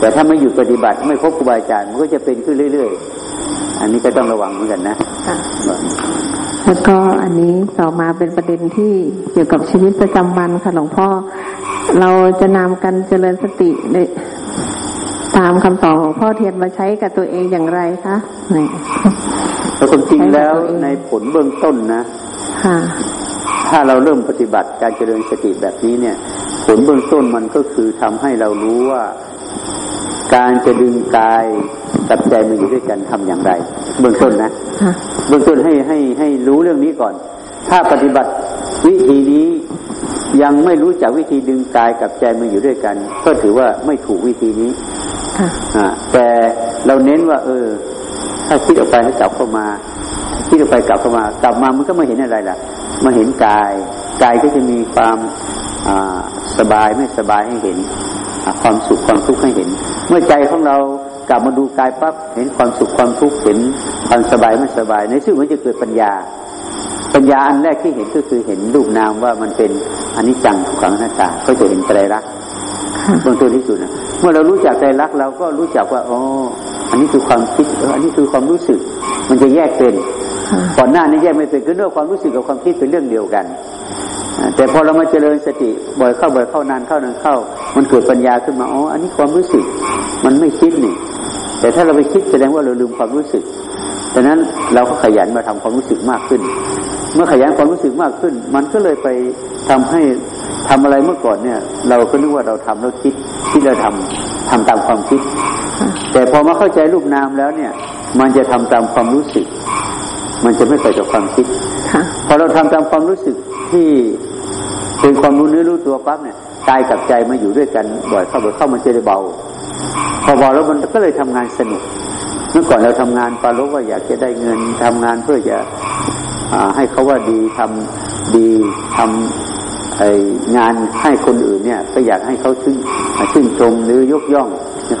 แต่ถ้าไม่หยุดปฏิบัติไม่พบครูบาอาจารย์มันก็จะเป็นขึ้นเรื่อย ๆ อันนี้ก็ต้องระวังเหมือนกันนะ แล้วก็อันนี้ต่อมาเป็นประเด็นที่เกี่ยวกับชีวิตประจำวันค่ะหลวงพ่อ เราจะนำกันเจริญสติตามคำสอนของพ่อเทียนมาใช้กับตัวเองอย่างไรคะแต่ความจริงแล้วในผลเบื้องต้นนะค่ะถ้าเราเริ่มปฏิบัติการเจริญสติแบบนี้เนี่ย ผลเบื้องต้นมันก็คือทำให้เรารู้ว่า การจะดึงกายกับใจมาอยู่ด้วยกันทำอย่างไร เบื้องต้นนะเบื้องต้นให้ให้ให้รู้เรื่องนี้ก่อน ถ้าปฏิบัติวิธีนี้ยังไม่รู้จักวิธีดึงกายกับใจมาอยู่ด้วยกัน ก็ถือว่าไม่ถูกวิธีนี้อ่าแต่เราเน้นว่า เออ ถ้าคิดออกไปให้กลับเข้ามาคิดออกไปกลับเข้ามา กลับมามันก็ไม่เห็นอะไรล่ะมาเห็นกาย กายก็จะมีความสบายไม่สบายให้เห็น ความสุขความทุกข์ให้เห็น เมื่อใจของเรากลับมาดูกายปั๊บเห็นความสุขความทุกข์เห็นความสบายไม่สบาย ในซึ่งมันจะเกิดปัญญา ปัญญาอันแรกที่เห็นก็คือเห็นรูปนามว่ามันเป็นอนิจจังทุกขังหน้าตาก็จะเห็นไตรลักษณ์เบื้องต้นที่สุดนะเมื่อเรารู้จักไตรลักษณ์เราก็รู้จักว่าอ๋ออันนี้คือความคิดอันนี้คือความรู้สึก มันจะแยกเป็นก่อนหน้านี้แยกไม่เป็นคือเรื่องความรู้สึกกับความคิดเป็นเรื่องเดียวกัน แต่พอเรามาเจริญสติบ่อยเข้าบ่อยเข้านานเข้านานเข้า มันเกิดปัญญาขึ้นมาอ๋ออันนี้ความรู้สึก มันไม่คิดนี่ แต่ถ้าเราไปคิดแสดงว่าเราลืมความรู้สึกดังนั้นเราก็ขยันมาทำความรู้สึกมากขึ้น เมื่อขยันความรู้สึกมากขึ้น มันก็เลยไปทำให้ทำอะไรเมื่อก่อนเนี่ย เราก็นึกว่าเราทำแล้วคิดที่เราทำทำตามความคิด แต่พอมาเข้าใจรูปนามแล้วเนี่ย มันจะทำตามความรู้สึก มันจะไม่ไปกับความคิด อเราทำตามความรู้สึกที่เป็นความรู้เนื้อรู้ตัวปั๊บเนี่ยกายกับใจมาอยู่ด้วยกันบ่อยเข้าบ่อยเข้ามันจะได้เบา พอเบาแล้วมันก็เลยทำงานสนุกเมื่อก่อนเราทำงานปาลบว่าอยากจะได้เงินทำงานเพื่อจะให้เขาว่าดีทำดีทำงานให้คนอื่นเนี่ย ก็อยากให้เขาชื่นชื่นชมหรือยกย่อง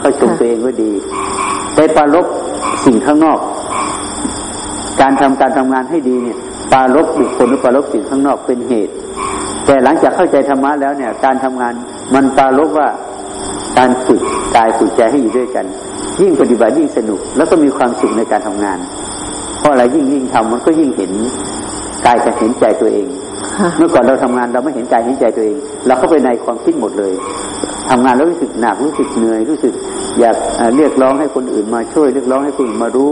เขาชมตัวเองว่าดีแต่ปาลบสิ่งข้างนอก การทำการทำงานให้ดีเนี่ย ปารบบุคคลหรือปารบสิ่งข้างนอกเป็นเหตุ แต่หลังจากเข้าใจธรรมะแล้วเนี่ย การทำงานมันปารบว่าการฝึกกายฝึกใจให้อยู่ด้วยกัน ยิ่งปฏิบัติยิ่งสนุก แล้วก็มีความสุขในการทำงาน เพราะอะไรยิ่งยิ่งทำมันก็ยิ่งเห็นกายจะเห็นใจตัวเอง เมื่อก่อนเราทำงานเราไม่เห็นกายเห็นใจตัวเอง เราเข้าไปในความคิดหมดเลยทำงานแล้วรู้สึกหนักรู้สึกเหนื่อยรู้สึก อยากเรียกร้องให้คนอื่นมาช่วยเรียกร้องให้คนอื่นมารู้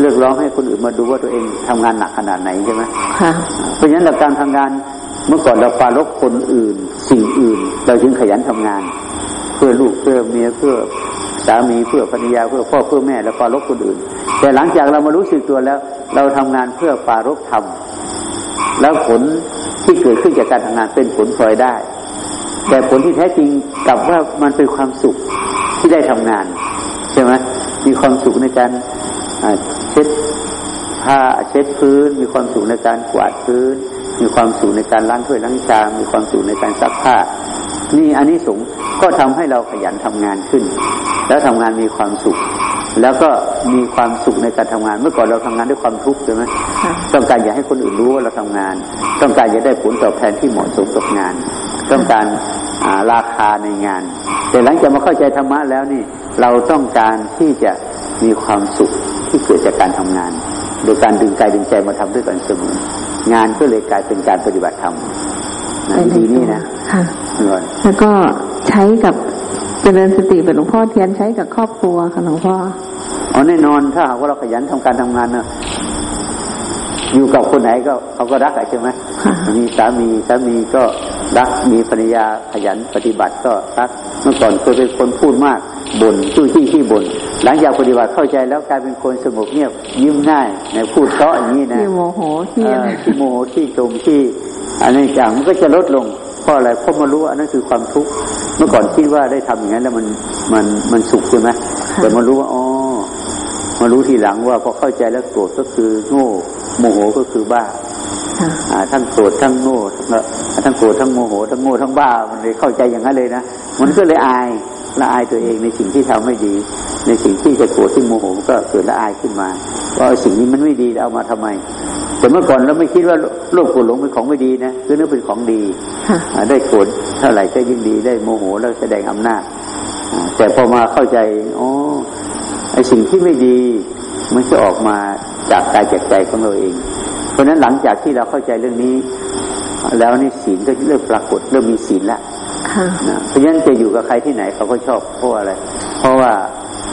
เรียกร้องให้คนอื่นมาดูว่าตัวเองทำงานหนักขนาดไหนใช่ไหมเพราะฉะนั้นหลักการทำงานเมื่อก่อนเราปาลบคนอื่น สิ่งอื่น เราจึงขยันทำงาน เพื่อลูกเพื่อเมียเพื่อสามีเพื่อภรรยาเพื่อพ่อเพื่อแม่แล้วปาลบคนอื่น แต่หลังจากเรามารู้สึกตัวแล้ว เราทำงานเพื่อปาลบทำแล้วผลที่เกิดขึ้นจากการทำงานเป็นผลพลอยได้ แต่ผลที่แท้จริงกับว่ามันเป็นความสุขที่ได้ทำงาน ใช่ไหมมีความสุขในการ เช็ดผ้าเช็ดพื้น มีความสุขในการกวาดพื้น มีความสุขในการล้างถ้วยล้างชาม มีความสุขในการซักผ้า นี่อันนี้สงก็ทำให้เราขยันทำงานขึ้น แล้วทำงานมีความสุข แล้วก็มีความสุขในการทำงาน เมื่อก่อนเราทำงานด้วยความทุกข์ใช่ไหมต้องการอยากให้คนอื่นรู้ว่าเราทำงาน ต้องการอยากได้ผลตอบแทนที่เหมาะสมกับงาน ต้องการราคาในงาน แต่หลังจากมาเข้าใจธรรมะแล้วนี่เราต้องการที่จะ มีความสุขที่เกิดจากการทำงาน โดยการดึงกายดึงใจมาทำด้วยกันเสมองานก็เลยกลายเป็นการปฏิบัติธรรมดีนี่นะค่ะแล้วก็ใช้กับเจริญสติเป็นหลวงพ่อเทียนใช้กับครอบครัวค่ะหลวงพ่ออ๋อแน่นอนถ้าหากว่าเราขยันทำการทำงานเนะอยู่กับคนไหนก็เขาก็รักใช่ไหมมีสามีสามีก็รักมีภรรยาขยันปฏิบัติก็รักเมื่อก่อนเคยเป็นคนพูดมาก บ่นชู้ที่ที่บ่นหลังจากปฏิบัติเข้าใจแล้วกลายเป็นคนสงบเงียบยิ้มง่ายในพูดเพราะอย่างนี้นะที่โมโหที่ที่โมโหที่จมที่อันนี้อย่างมันก็จะลดลงเพราะอะไรเพราะมารู้ว่านั่นคือความทุกข์เมื่อก่อนคิดว่าได้ทำอย่างนั้นแล้วมันมันมันสุขใช่ไหมแต่มารู้ว่าอ๋อมารู้ทีหลังว่าพอเข้าใจแล้วโกรธก็คือโง่โมโหก็คือบ้าทั้งโกรธทั้งโง่ทั้งโกรธทั้งโมโหทั้งโง่ทั้งบ้ามันเลยเข้าใจอย่างนั้นเลยนะมันก็เลยอาย ละอายตัวเองในสิ่งที่ทำไม่ดี ในสิ่งที่จะโกรธที่โมโหก็เกิดละอายขึ้นมาว่าสิ่งนี้มันไม่ดีเอามาทำไม แต่เมื่อก่อนเราไม่คิดว่าโลภโกรธหลงเป็นของไม่ดีนะคือนึกเป็นของดีได้โกรธเท่าไหร่ก็ยิ่งดีได้โมโหแล้วแสดงอำนาจแต่พอมาเข้าใจอ๋อไอสิ่งที่ไม่ดีมันจะออกมาจากกายจากใจของเราเอง เพราะนั้นหลังจากที่เราเข้าใจเรื่องนี้ แล้วนี่ศีลก็เริ่มปรากฏเริ่มมีศีลแล้ว เพราะฉะนั้นจะอยู่กับใครที่ไหนเขาก็ชอบเพราะอะไร เพราะว่า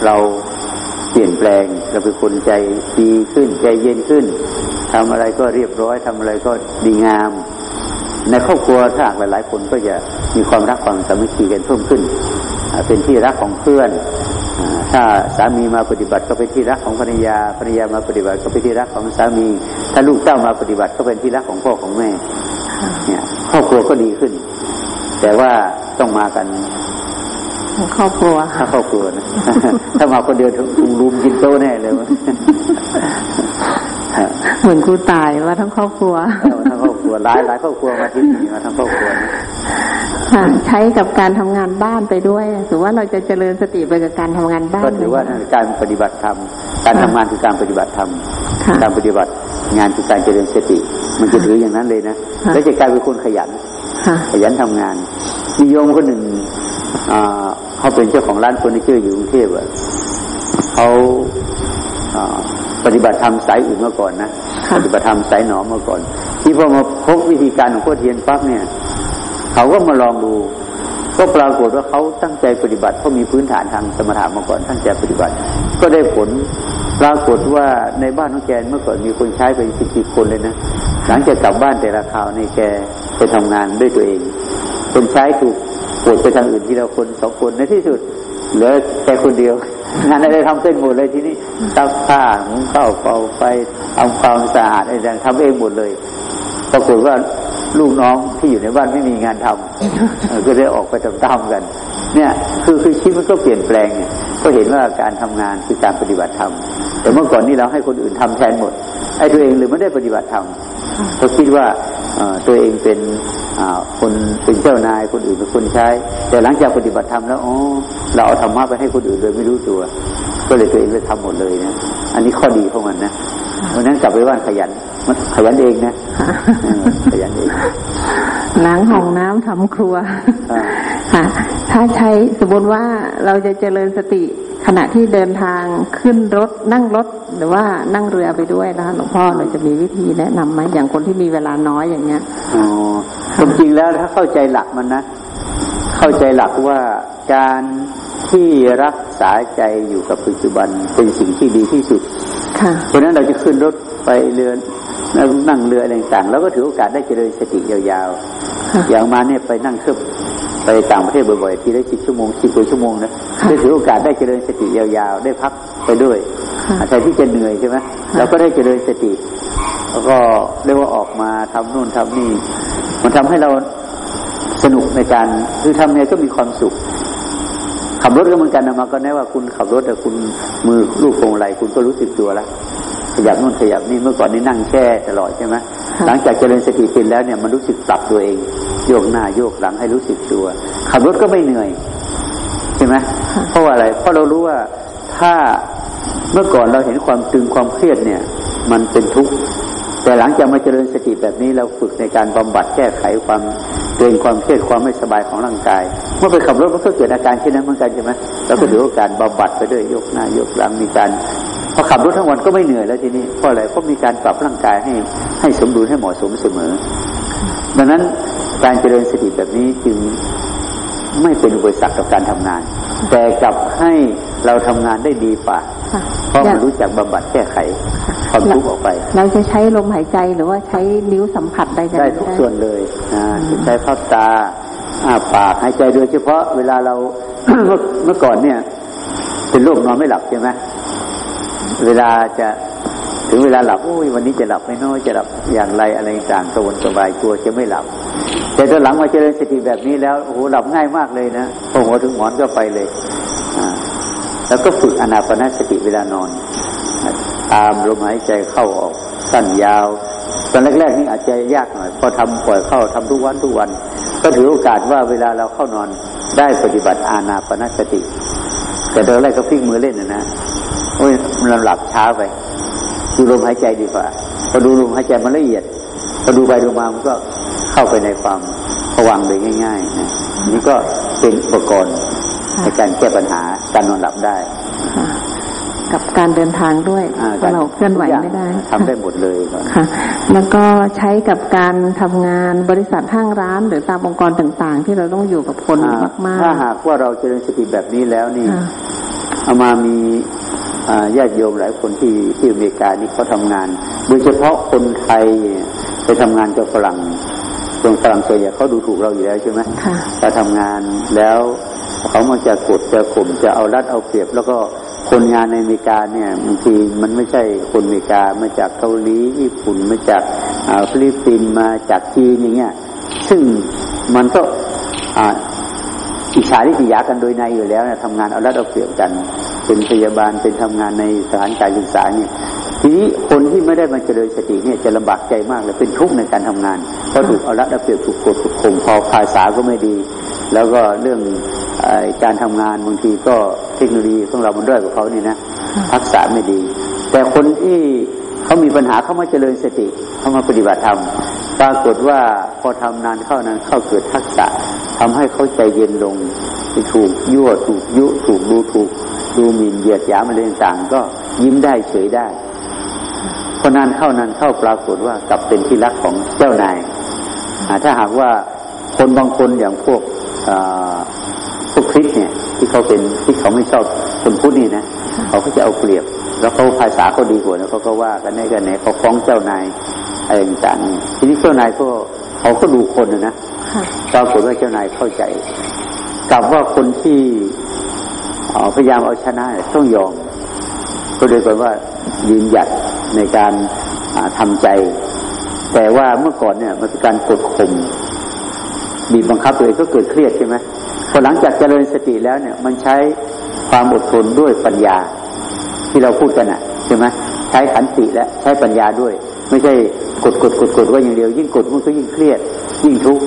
เราเปลี่ยนแปลงเราเป็นคนใจดีขึ้น ใจเย็นขึ้นทำอะไรก็เรียบร้อยทำอะไรก็ดีงาม ในครอบครัวถ้าหลายๆคนก็จะมีความรักความสามัคคีกันเพิ่มขึ้น เป็นที่รักของเพื่อนถ้าสามีมาปฏิบัติก็เป็นที่รักของภรรยาภรรยามาปฏิบัติก็เป็นที่รักของสามี ถ้าลูกเต้ามาปฏิบัติก็เป็นที่รักของพ่อของแม่เนี่ยครอบครัวก็ดีขึ้น แต่ว่าต้องมากันครอบครัวถ้าครอบครัวนะถ้ามาคนเดียวถูกรุมกินโตแน่เลยวะเหมือนครูตายว่าทั้งครอบครัวทั้งครอบครัวหลายหลายครอบครัวมาที่นี่มาทั้งครอบครัวใช้กับการทำงานบ้านไปด้วยถือว่าเราจะเจริญสติไปกับการทำงานบ้านก็ถือว่าการปฏิบัติธรรมการทำงานคือการปฏิบัติธรรมการปฏิบัติงานคือการเจริญสติ มันจะถืออย่างนั้นเลยนะแล้วจะกลายเป็นคนขยัน ขยันทำงาน มีโยมคนหนึ่งเขาเป็นเจ้าของร้านเฟอร์นิเจอร์อยู่กรุงเทพอะเขาปฏิบัติธรรมสายอื่นมาก่อนนะปฏิบัติธรรมสายหนอมาก่อน ที่พอมาพบวิธีการของพ่อเทียนปั๊บเนี่ย เขาก็มาลองดู ก็ปรากฏว่าเขาตั้งใจปฏิบัติเพราะมีพื้นฐานทางสมถะมาก่อนตั้งใจปฏิบัติ ก็ได้ผลปรากฏว่าในบ้านน้องแกเมื่อก่อนมีคนใช้เป็นสิบสิบคนเลยนะหลังจากกลับบ้านแต่ละคราวในแก ไปทำงานด้วยตัวเอง คนใช้ถูกปวดไปทางอื่นที่เราคนสองคนในที่สุดเหลือแค่คนเดียว งานอะไรทำเป็นหมดเลยทีนี้ซักผ้าหุงข้าวเป่าไฟทำความสะอาดอะไรต่างทำเองหมดเลยปรากฏว่าลูกน้องที่อยู่ในบ้านไม่มีงานทำก็ได้ออกไปตามๆกัน เนี่ย คือคือชีวิตมันก็เปลี่ยนแปลงเนี่ยก็เห็นว่าการทำงานคือการปฏิบัติธรรมแต่เมื่อก่อนนี้เราให้คนอื่นทำแทนหมดไอ้ตัวเองหรือไม่ได้ปฏิบัติธรรมเขาคิดว่า ตัวเองเป็นคนเป็นเจ้านายคนอื่นเป็นคนใช้ แต่หลังจากปฏิบัติธรรมแล้วอ๋อเราเอาธรรมะไปให้คนอื่นโดยไม่รู้ตัว ก็เลยตัวเองเลยทำหมดเลยนะอันนี้ข้อดีของมันนะเพราะนั้นกลับไปบ้านขยันมันขยันเองนะขยันเองล้างห้องน้ำทำครัวค่ะถ้าใช้สมมติว่าเราจะเจริญสติ ขณะที่เดินทางขึ้นรถนั่งรถหรือว่านั่งเรือไปด้วยนะคะหลวงพ่อเราจะมีวิธีแนะนำไหมอย่างคนที่มีเวลาน้อยอย่างเงี้ยอ๋อจริงแล้วถ้าเข้าใจหลักมันนะ เข้าใจหลักว่าการที่รักษาใจอยู่กับปัจจุบันเป็นสิ่งที่ดีที่สุดเพราะนั้นเราจะขึ้นรถไปเรือนั่งเรืออะไรต่างแล้วก็ถือโอกาสได้เจริญสติยาวๆอย่างมาเนี่ยไปนั่งเครื่อง ไปต่างประเทศบ่อยๆทีได้สิบชั่วโมงสิบกว่าชั่วโมงนะได้ถือโอกาสได้เจริญสติยาวๆ ได้พักไปด้วยแทนที่จะเหนื่อยใช่ไหมเราก็ได้เจริญสติ แล้วก็เรียกว่าออกมาทำนู่นทำนี่ มันทำให้เราสนุกในการคือทำเนี่ยก็มีความสุข ขับรถก็เหมือนกันนะมาก็แน่ว่าคุณขับรถแต่คุณมือลูกโป่งไหลคุณก็รู้สึกตัวแล้ว ขยับนู่นขยับนี่เมื่อก่อนนี่นั่งแช่ตลอดใช่ไหมหลังจากเจริญสติเป็นแล้วเนี่ยมันรู้สึกปรับตัวเอง โยกหน้าโยกหลังให้รู้สึกตัว ขับรถก็ไม่เหนื่อยใช่ไหมเพราะว่าอะไร เพราะเรารู้ว่าถ้าเมื่อก่อนเราเห็นความตึงความเครียดเนี่ย มันเป็นทุกข์แต่หลังจากมาเจริญสติแบบนี้เราฝึกในการบำบัดแก้ไขความเกรงความเครียดความไม่สบายของร่างกาย เมื่อไปขับรถมันก็เกิดอาการเช่นนั้นเหมือนกันใช่ไหมเราก็ถือว่าการบำบัดไปด้วยยกหน้ายกหลังมีการ พอขับรถทั้งวันก็ไม่เหนื่อยแล้วทีนี้เพราะอะไรเพราะมีการปรับร่างกายให้ให้สมดุลให้เหมาะสมเสมอ ดังนั้นการเจริญสติแบบนี้จึงไม่เป็นอุปสรรคกับการทำงาน แต่กลับให้เราทำงานได้ดีกว่าเพราะมันรู้จักบำบัดแก้ไขความทุกข์ออกไป เราจะใช้ลมหายใจหรือว่าใช้นิ้วสัมผัสได้ได้ทุกส่วนเลยจะใช้พับตาอ้าปากหายใจโดยเฉพาะเวลาเราเมื่อก่อนเนี่ย เป็นโรคนอนไม่หลับใช่ไหม เวลาจะถึงเวลาหลับโอ้ยวันนี้จะหลับไม่น้อยจะหลับอย่างไรอะไรต่างกระวนสบายกลัวจะไม่หลับ แต่ตอนหลังมาเจริญสติแบบนี้แล้วโอ้โหหลับง่ายมากเลยนะพอหัวถึงหมอนก็ไปเลยอแล้วก็ฝึกอนาปนสติเวลานอน ตามลมหายใจเข้าออก สั้นยาวตอนแรกๆนี่อาจจะยากหน่อยพอทำปล่อยเข้าทำทุกวันทุกวัน ก็ถือโอกาสว่าเวลาเราเข้านอนได้ปฏิบัติอานาปนสติ แต่ตอนแรกก็พิ้งมือเล่นนะนะ โอ้ยมันหลับช้าไปดูลมหายใจดีกว่าพอดูลมหายใจมันละเอียดพอดูไปดูมามันก็เข้าไปในความผวังเลยง่ายๆนะนี่ก็เป็นอุปกรณ์ในการแก้ปัญหาการนอนหลับได้ กับการเดินทางด้วยเราเคลื่อนไหวไม่ได้ทำได้หมดเลยค่ะ แล้วก็ใช้กับการทำงานบริษัทห้างร้านหรือตามองค์กรต่างๆ ที่เราต้องอยู่กับคนมากๆถ้าหากว่าเราเจริญสติแบบนี้แล้วนี่เอามามี ญาติโยมหลายคนที่ที่อเมริกานี่เขาทางาน โดยเฉพาะคนไทยไปทำงานกับฝรั่งคนฝรั่งเศสเขาดูถูกเราอยู่แล้วใช่ไหมถ้าทำงานแล้วเขามันจะกดจะข่มจะเอารัดเอาเปรียบ แล้วก็คนงานในอเมริกาเนี่ยบางทีมันไม่ใช่คนอเมริกามาจากเกาหลีญี่ปุ่นมาจากฟิลิปปินส์มาจากจีนอย่างเงี้ยซึ่งมันก็อิจฉาที่ิยากันโดยในอยู่แล้วนะทำงานเอารัดเอาเปรียบกัน เป็นพยาบาลเป็นทำงานในสถานการศึกษาเนี่ยทีนี้คนที่ไม่ได้มาเจริญสติเนี่ยจะลำบากใจมากเลยเป็นทุกข์ในการทำงานเพราะถูกเอารัดเอาเปรียบถูกกดถูกข่มพอภาษาก็ไม่ดี แล้วก็เรื่องอการทำงานบางทีก็เทคโนโลยีของเรามันด้อยกว่าเขานี่นะทักษะไม่ดี แต่คนที่เขามีปัญหาเข้ามาเจริญสติเข้ามาปฏิบัติธรรมปรากฏว่าพอทำนานเข้านั้นเข้าเกิดทักษะทำให้เขาใจเย็นลงถูกยั่วถูกยุถูกดูถูก ดูหมิ่นเหยียดหยามอะไรต่างๆ ก็ยิ้มได้เฉยได้พอนานเข้านานเข้าปรากฏว่ากลับเป็นที่รักของเจ้านายถ้าหากว่าคนบางคนอย่างพวกพวกคริสเนี่ย ที่เขาเป็นที่เขาไม่ชอบคนพุทธนี่นะเขาก็จะเอาเปรียบ แล้วเขาภาษาเขาดีกว่าแล้วเขาก็ว่ากันในกันไหนเขาฟ้องเจ้านายอะไรต่างๆทีนี้เจ้านายก็เขาก็ดูคนนะปรากฏว่าเจ้านายเข้าใจกับว่าคนที่ พยายามเอาชนะต้องยอม ก็เลยกว่ายืนหยัดในการทำใจ แต่ว่าเมื่อก่อนเนี่ยมันเป็นการกดข่มบีบบังคับตัวเองก็เกิดเครียดใช่ไหมพอหลังจากเจริญสติแล้วเนี่ย มันใช้ความอดทนด้วยปัญญา ที่เราพูดกันอะใช่ไหมใช้ขันติและใช้ปัญญาด้วย ไม่ใช่กดกดกดกดว่าอย่างเดียว ยิ่งกดมันก็ยิ่งเครียด ยิ่งทุกข์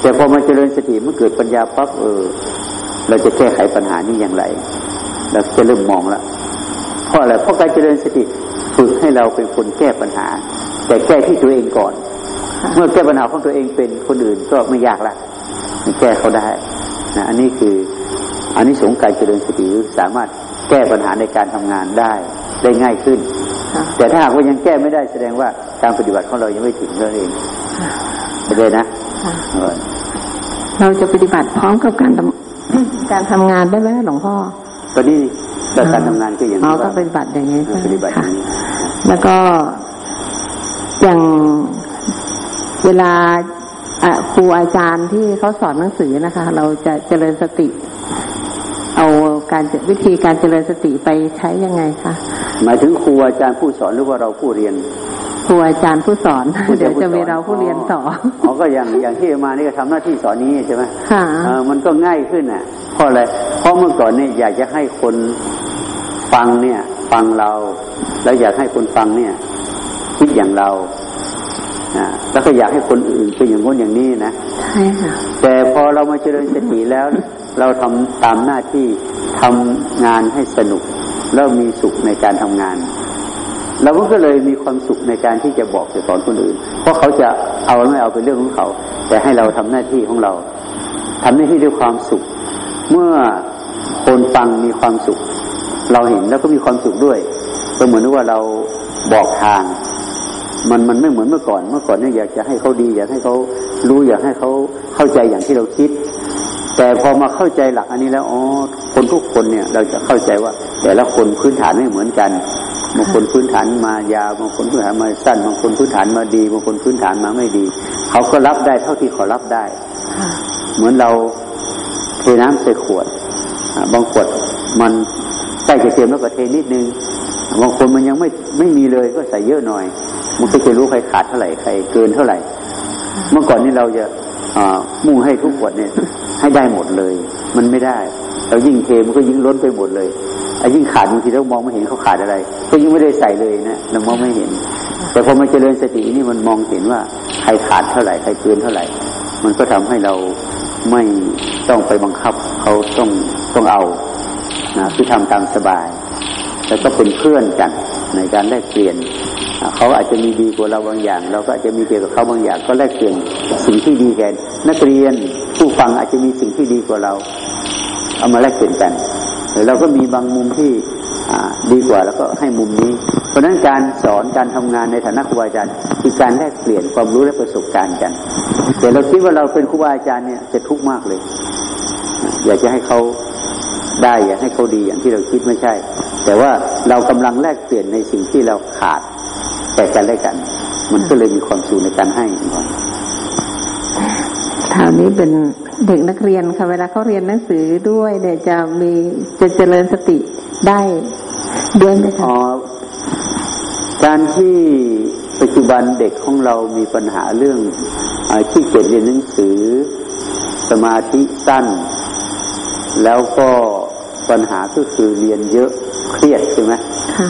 แต่พอมาเจริญสติมื่อเกิดปัญญาปั๊บเออ เราจะแก้ไขปัญหานี้อย่างไร เราจะเริ่มมองละเพราะอะไรเพราะการเจริญสติฝึกให้เราเป็นคนแก้ปัญหา แต่แก้ที่ตัวเองก่อน เมื่อแก้ปัญหาของตัวเองเป็นคนอื่นก็ไม่ยากละแก้เขาได้นะอันนี้คืออันนี้สงการเจริญสติสามารถแก้ปัญหาในการทำงานได้ได้ง่ายขึ้น แต่ถ้าหากว่ายังแก้ไม่ได้แสดงว่าการปฏิบัติของเรายังไม่ถึงนั่นเองไปเลยนะ เราจะปฏิบัติพร้อมกับการทำ การทำงานได้ไหมหลวงพ่อตอนนี้การทำงานก็อย่างนี้ก็ปฏิบัติอย่างนี้ใช่ไหมค่ะแล้วก็อย่างเวลาครูอาจารย์ที่เขาสอนหนังสือนะคะ เราจะเจริญสติ เอาการวิธีการเจริญสติไปใช้ยังไงคะหมายถึงครูอาจารย์ผู้สอนหรือว่าเราผู้เรียน ครูอาจารย์ผู้สอน เดี๋ยวจะมีเราผู้เรียนสอนอ๋อก็อย่างอย่างที่มานี่ก็ทำหน้าที่สอนนี้ใช่ไหมค่ะมันก็ง่ายขึ้นอะเพราะอะไรเพราะเมื่อก่อนเนี่ยอยากจะให้คนฟังเนี่ยฟังฟังเรา แล้วอยากให้คนฟังเนี่ย คิดอย่างเราแล้วก็อยากให้คนอื่นเป็นอย่างง้นอย่างนี้นะใช่ค่ะแต่พอเรามาเจริญสติแล้ว เราทำตามหน้าที่ทำงานให้สนุก แล้วมีสุขในการทำงาน เราก็เลยมีความสุขในการที่จะบอกจะสอนคนอื่น เพราะเขาจะเอาไม่เอาเป็นเรื่องของเขา แต่ให้เราทำหน้าที่ของเราทำหน้าที่ด้วยความสุข เมื่อคนฟังมีความสุข เราเห็นแล้วก็มีความสุขด้วย ก็เหมือนว่าเราบอกทาง มันมันไม่เหมือนเมื่อก่อน เมื่อก่อนเนี่ยอยากจะให้เขาดี อยากให้เขารู้อยากให้เขาเข้าใจอย่างที่เราคิด แต่พอมาเข้าใจหลักอันนี้แล้วอ๋อคนทุกคนเนี่ย เราจะเข้าใจว่า แต่ละคนพื้นฐานไม่เหมือนกัน บางคนพื้นฐานมายาวบางคนพื้นฐานมาสั้นบางคนพื้นฐานมาดีบางคนพื้นฐานมาไม่ดี เขาก็รับได้เท่าที่เขารับได้ เหมือนเราเทน้ำใส่ขวดบางขวดมันใกล้จะเต็มแล้วก็เทนิดนึงบางคนมันยังไม่ไม่มีเลยก็ใส่เยอะหน่อย มันก็จะรู้ใครขาดเท่าไหร่ใครเกินเท่าไหร่ เมื่อก่อนนี้เราจะมุ่งให้ทุกขวดเนี่ยให้ได้หมดเลย มันไม่ได้ เรายิ่งเทมันก็ยิ่งล้นไปหมดเลย อยิ่งขาดบางทีเรามองไม่เห็นเขาขาดอะไรก็ยิ่งไม่ได้ใส่เลยนะเรามองไม่เห็น แต่พอมาเจริญสตินี่มันมองเห็นว่าใครขาดเท่าไหร่ใครเกินเท่าไหร่ มันก็ทำให้เราไม่ต้องไปบังคับเขาต้องต้องเอานะคือทำตามสบาย แล้วก็เป็นเพื่อนกันในการแลกเปลี่ยนเขาอาจจะมีดีกว่าเราบางอย่าง เราก็อาจจะมีเดียวกับเขาบางอย่าง ก็แลกเปลี่ยนสิ่งที่ดีแก่นักเรียนผู้ฟังอาจจะมีสิ่งที่ดีกว่าเรา เอามาแลกเปลี่ยนกัน เราก็มีบางมุมที่ดีกว่าแล้วก็ให้มุมนี้ เพราะนั้นการสอนการทำงานในฐานะครูบาอาจารย์คือการแลกเปลี่ยนความรู้และประสบการณ์กัน แต่เราคิดว่าเราเป็นครูบาอาจารย์เนี่ยจะทุกข์มากเลย อยากจะให้เขาได้อยากให้เขาดีอย่างที่เราคิดไม่ใช่ แต่ว่าเรากำลังแลกเปลี่ยนในสิ่งที่เราขาดแต่กันได้กัน มันก็เลยมีความสูงในการให้ คราวนี้เป็นเด็กนักเรียนค่ะเวลาเขาเรียนหนังสือด้วยเนี่ยจะมีจะเจริญสติได้ด้วยไหมคะอ๋อการที่ปัจจุบันเด็กของเรามีปัญหาเรื่องที่เกียจเรียนหนังสือ สมาธิสั้น แล้วก็ปัญหาก็คือเรียนเยอะเครียดใช่ไหมค่ะ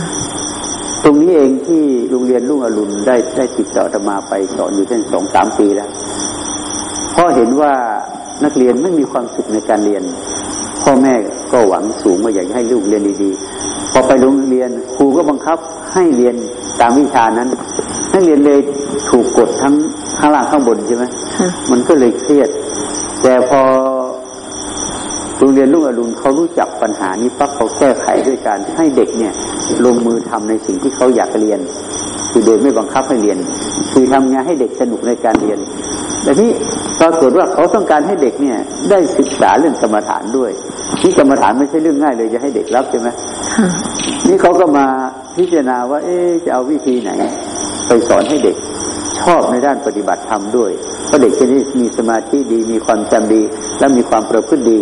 ตรงนี้เองที่โรงเรียนลุ่งอรุณได้ได้ติดต่อธรรมาไปสอนอยู่เช่นสองสามปีแล้ว เพราะเห็นว่านักเรียนไม่มีความสุขในการเรียน พ่อแม่ก็หวังสูงว่าอยากให้ลูกเรียนดีๆ พอไปโรงเรียนครูก็บังคับให้เรียนตามวิชานั้น นักเรียนเลยถูกกดทั้งข้างล่างข้างบนใช่ไหมมันก็เลยเครียด แต่พอโรงเรียนลูกอรุณเขารู้จักปัญหานี้ปั๊บเขาแก้ไขด้วยการให้เด็กเนี่ย ลงมือทำในสิ่งที่เขาอยากเรียน คือโดยไม่บังคับให้เรียน คือทำงานให้เด็กสนุกในการเรียนแต่ที่ปรากฏว่าเขาต้องการให้เด็กเนี่ยได้ศึกษาเรื่องกรรมฐานด้วยนี่กรรมฐานไม่ใช่เรื่องง่ายเลยจะให้เด็กรับใช่ไหมนี่เขาก็มาพิจารณาว่า เอ๊จะเอาวิธีไหน ไปสอนให้เด็กชอบในด้านปฏิบัติธรรมด้วยเพราะเด็กจะได้มีสมาธิดีมีความจำดี และมีความประพฤติดี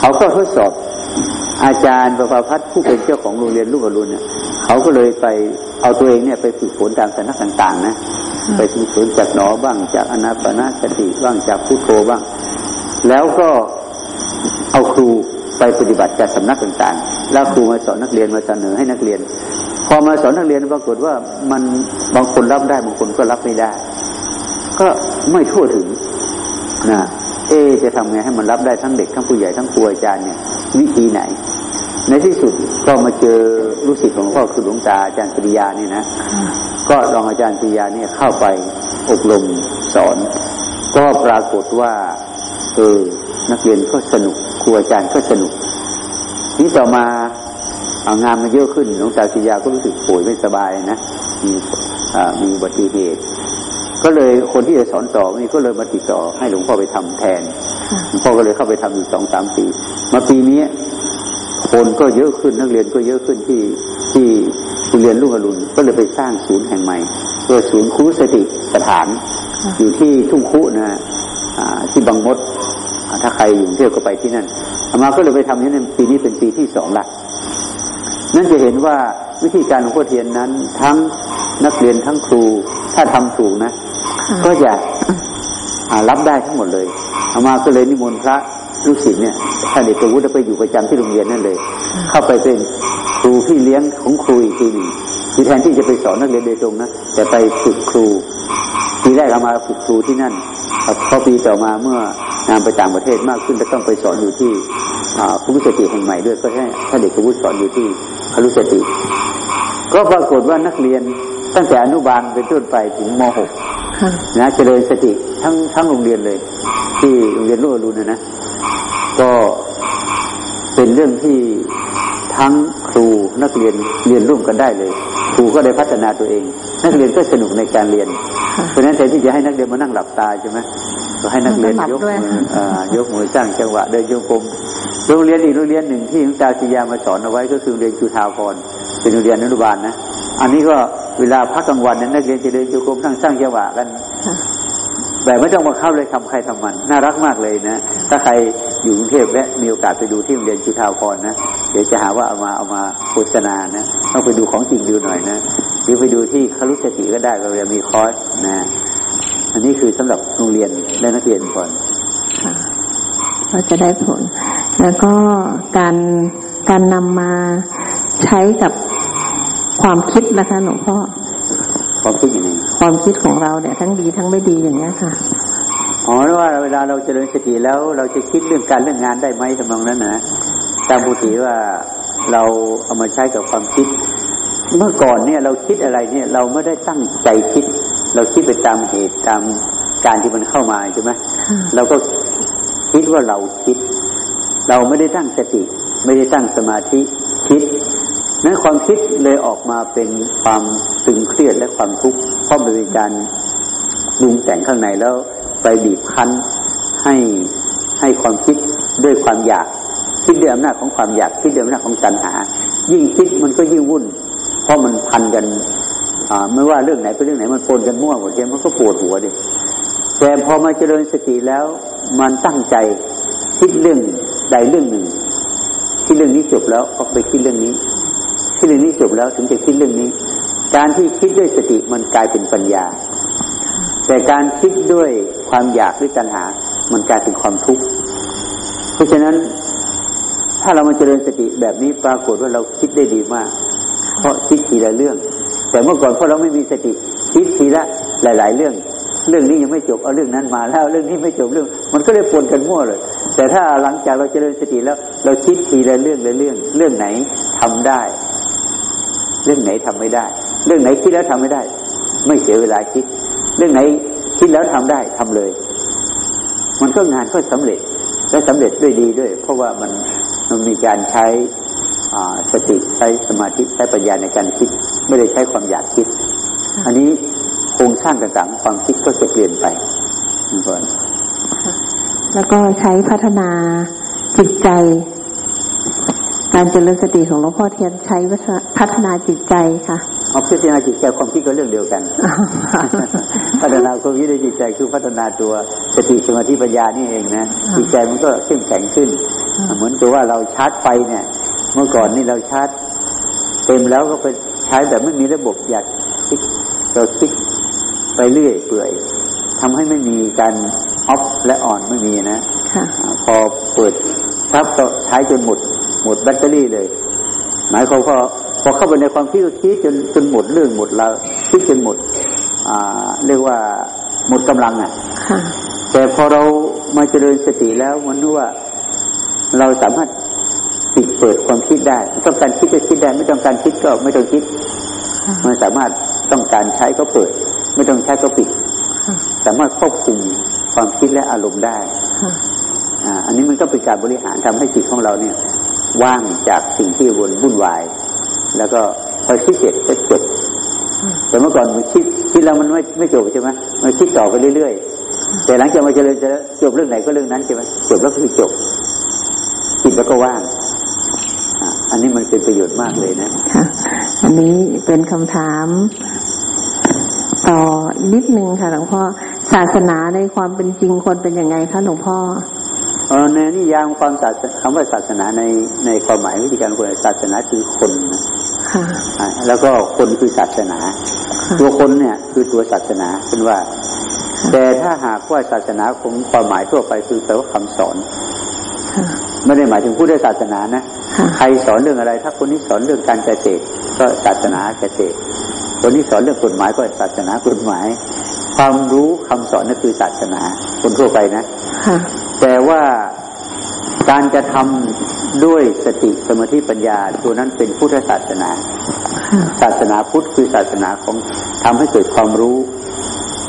เขาก็ทดสอบอาจารย์ประภาพัฒน์ผู้เป็นเจ้าของโรงเรียนลูกอรุณเนี่ยเขาก็เลยไป เอาตัวเองเนี่ยไปฝึกฝนตามสนักต่าง ๆ นะ ไปฝึกฝนจากหนอบ้างจากอนาปนาสติบ้างจากพุทโธบ้าง แล้วก็เอาครูไปปฏิบัติจากสำนักต่างๆ แล้วครูมาสอนนักเรียนมาเสนอให้นักเรียน พอมาสอนนักเรียนปรากฏว่ามันบางคนรับได้บางคนก็รับไม่ได้ ก็ไม่ทั่วถึงนะ เอจะทำไงให้มันรับได้ทั้งเด็กทั้งผู้ใหญ่ทั้งครูอาจารย์เนี่ยวิธีไหน ในที่สุดก็มาเจอลูกศิษย์ของพ่อคือหลวงตาอาจารย์ปริยานี่นะก็ลองอาจารย์ปริยาเนี่ยเข้าไปอบรมสอน ก็ปรากฏว่าเออนักเรียนก็สนุกครูอาจารย์ก็สนุกนี้ต่อมาเอางานมาเยอะขึ้นหลวงตาปริยาก็รู้สึกป่วยไม่สบายนะมีมีอุบัติเหตุ ก็เลยคนที่จะสอนต่อนี่ก็เลยมาติดต่อให้หลวงพ่อไปทำแทนหลวงพ่อก็เลยเข้าไปทำอยู่สองสามปี มาปีนี้คนก็เยอะขึ้นนักเรียนก็เยอะขึ้นที่ที่ที่เรียนลูกอรุณก็เลยไปสร้างศูนย์แห่งใหม่เพื่อศูนย์ครูสติสถาน อยู่ที่ทุ่งคุนะที่บางมดถ้าใครอยู่เที่ยวก็ไปที่นั่นอามาก็เลยไปทำนี่ในปีนี้เป็นปีที่สองละนั่นจะเห็นว่าวิธีการหลวงพ่อเทียนนั้น ทั้งนักเรียนทั้งครู ถ้าทำถูกนะ ก็จะรับได้ทั้งหมดเลยอามาก็เลยนิมนต์พระลูกศิษย์เนี่ยท่านเด็กวุฒิไปอยู่ประจำที่โรงเรียนนั่นเลย เข้าไปเป็นครูพี่เลี้ยงของครูอีกทีหนึ่งคือแทนที่จะไปสอนนักเรียนโดยตรงนะแต่ไปฝึกครูปีแรกเรามาฝึกครูที่นั่นพอปีต่อมาเมื่องานไปต่างประเทศมากขึ้นจะต้องไปสอนอยู่ที่ครุสติแห่งใหม่ด้วยก็ให้ถ้าเด็กครูสอนอยู่ที่ครุสติ ก็ปรากฏว่านักเรียน ตั้งแต่อนุบาลเป็นต้นไปถึงม .6 นะเจริญสติทั้งทั้งโรงเรียนเลย ที่โรงเรียนรุ่รุนนะนะก็เป็นเรื่องที่ทั้งครูนักเรียนเรียนร่วมกันได้เลย ครูก็ได้พัฒนาตัวเอง นักเรียนก็สนุกในการเรียน เพราะฉะนั้นแทนที่จะให้นักเรียนมานั่งหลับตาใช่ไหมก็ให้นักเรียนยกมือยกมือสร้างจังหวะเดินโยกมโรงเรียนอีกโรงเรียนหนึ่งที่หลวงตาศิยามาสอนเอาไว้ก็คือโรงเรียนจุฬาภรณ์เป็นโรงเรียนอนุบาลนะ อันนี้ก็ เวลาพักกลางวันนั้นนักเรียนจะเดินโยกมนั่งสร้างจังหวะกันแบบไม่ต้องมาเข้าเลยทำใครทำมัน น่ารักมากเลยนะ ถ้าใครอยู่กรุงเทพและมีโอกาสไปดูที่โรงเรียนจุฬาภรณ์นะ เดี๋ยวจะหาว่าเอามาเอามาโฆษณานะต้องไปดูของจริงดูหน่อยนะหรือไปดูที่คารุสติก็ได้เราจะมีคอร์สนะ อันนี้คือสำหรับโรงเรียนและนักเรียนก่อนก็จะได้ผล แล้วก็การการนำมาใช้กับ ความคิดนะคะหลวงพ่อความคิดอย่างไรความคิดของเราเนี่ยทั้งดีทั้งไม่ดีอย่างนี้ค่ะอ๋อแล้วว่าเวลาเราเจริญสติแล้ว เราจะคิดเรื่องการเรื่องงานได้ไหมทำนองนั้นนะตามปกติว่าเราเอามาใช้กับความคิด เมื่อก่อนเนี่ยเราคิดอะไรเนี่ย เราไม่ได้ตั้งใจคิด เราคิดไปตามเหตุตามการที่มันเข้ามาใช่ไหมเราก็คิดว่าเราคิด เราไม่ได้ตั้งสติ ไม่ได้ตั้งสมาธิคิด นั้นความคิดเลยออกมาเป็นความตึงเครียดและความทุกข์เพราะมันเป็นการดุงแต่งข้างในแล้วไปบีบคั้นให้ให้ความคิดด้วยความอยากคิดด้วยอำนาจของความอยากคิดด้วยอำนาจของตัณหา ยิ่งคิดมันก็ยิ่งวุ่น เพราะมันพันกันไม่ว่าเรื่องไหนเป็นเรื่องไหนมันปนกันมั่วหมดเลยมันก็ปวดหัวดิแต่พอมาเจริญสติแล้ว มันตั้งใจคิดเรื่องใดเรื่องหนึ่งคิดเรื่องนี้จบแล้วก็ไปคิดเรื่องนี้ คิดเรื่องนี้จบแล้วถึงจะคิดเรื่องนี้ การที่คิดด้วยสติมันกลายเป็นปัญญา แต่การคิดด้วยความอยากหรือตัณหา มันกลายเป็นความทุกข์เพราะฉะนั้นถ้าเรามาเจริญสติแบบนี้ปรากฏว่าเราคิดได้ดีมาก เพราะคิดทีละเรื่อง แต่เมื่อก่อนเพราะเราไม่มีสติคิดทีละหลาย ๆ เรื่อง เรื่องนี้ยังไม่จบเอาเรื่องนั้นมาแล้วเรื่องนี้ไม่จบเรื่อง มันก็เลยปนกันมั่วเลย แต่ถ้าหลังจากเราเจริญสติแล้ว เราคิดทีละเรื่องละเรื่อง เรื่องไหนทำได้ เรื่องไหนทำไม่ได้ เรื่องไหนคิดแล้วทำไม่ได้ ไม่เสียเวลาคิด เรื่องไหนคิดแล้วทำได้ทำเลย มันก็งานก็สำเร็จและสำเร็จด้วยดีด้วย เพราะว่ามันมันมีการใช้สติใช้สมาธิใช้ปัญญาในการคิด ไม่ได้ใช้ความอยากคิด อันนี้โครงสร้างต่างๆ ความคิดก็จะเปลี่ยนไปนแล้วก็ใช้พัฒนาจิตใจ การเจริญสติของหลวงพ่อเทียนใช้พัฒนาจิตใจค่ะเอาพัฒนาจิตใจความคิดก็เรื่องเดียวกัน พัฒนาความคิดในจิตใจคือพัฒนาตัวสติสมาธิปัญญานี่เองนะจิตใจมันก็เข้มแข็งขึ้น เหมือนกับว่าเราชาร์จไฟเนี่ย เมื่อก่อนนี่เราชาร์จเต็มแล้วก็ไปใช้แบบไม่มีระบบอยากคิดเราคิดไปเรื่อยเปื่อยทำให้ไม่มีการออฟและอ่อนไม่มีนะพอเปิดทับก็ใช้จนหมด หมดแบตเตอรี่เลย หมายความพอพอเข้าไปในความคิดก็คิดจนจนหมดเรื่องหมดเราคิดจนหมด อ่า เรียกว่าหมดกำลังอะแต่พอเรามาเจริญสติแล้วมันรู้ว่าเราสามารถปิดเปิดความคิดได้ ต้องการคิดก็คิดได้ ไม่ต้องการคิดก็ไม่ต้องคิด มันสามารถต้องการใช้ก็เปิด ไม่ต้องใช้ก็ปิด สามารถควบคุมความคิดและอารมณ์ได้อันนี้มันก็เป็นการบริหารทำให้จิตของเราเนี่ย ว่างจากสิ่งที่วนวุ่นวาย แล้วก็พอคิดเสร็จก็จบแต่เมื่อก่อนมันคิดคิดแล้วมันไม่ไม่จบใช่ไหมมันคิดต่อไปเรื่อยๆ แต่หลังจากมาเจริญจะจบเรื่องไหนก็เรื่องนั้นใช่ไหมจบแล้วคือจบจิตแล้วก็ว่างอันนี้มันเป็นประโยชน์มากเลยนะอันนี้เป็นคำถามต่อนิดนึงค่ะหลวงพ่อศาสนาในความเป็นจริงคนเป็นยังไงคะหลวงพ่อเออ ในนิยามความศาสคำว่าศาสนาในในความหมายวิธีการคนศาสนาคือคนค่ะแล้วก็คนคือศาสนา ตัวคนเนี่ยคือตัวศาสนาเป็นว่า แต่ถ้าหากว่าศาสนาของความหมายทั่วไปคือแปลว่าคำสอนไม่ได้หมายถึงผู้ได้ศาสนานะใครสอนเรื่องอะไร ถ้าคนนี้สอนเรื่องการเกษตรก็ศาสนาเกษตรคนนี้สอนเรื่องกฎหมายก็ศาสนากฎหมาย ความรู้คำสอนนั่นคือศาสนา คนทั่วไปนะ แต่ว่าการจะทำด้วยสติสมาธิปัญญา ตัวนั้นเป็นพุทธศาสนา ศาสนาพุทธคือศาสนาของทำให้เกิดความรู้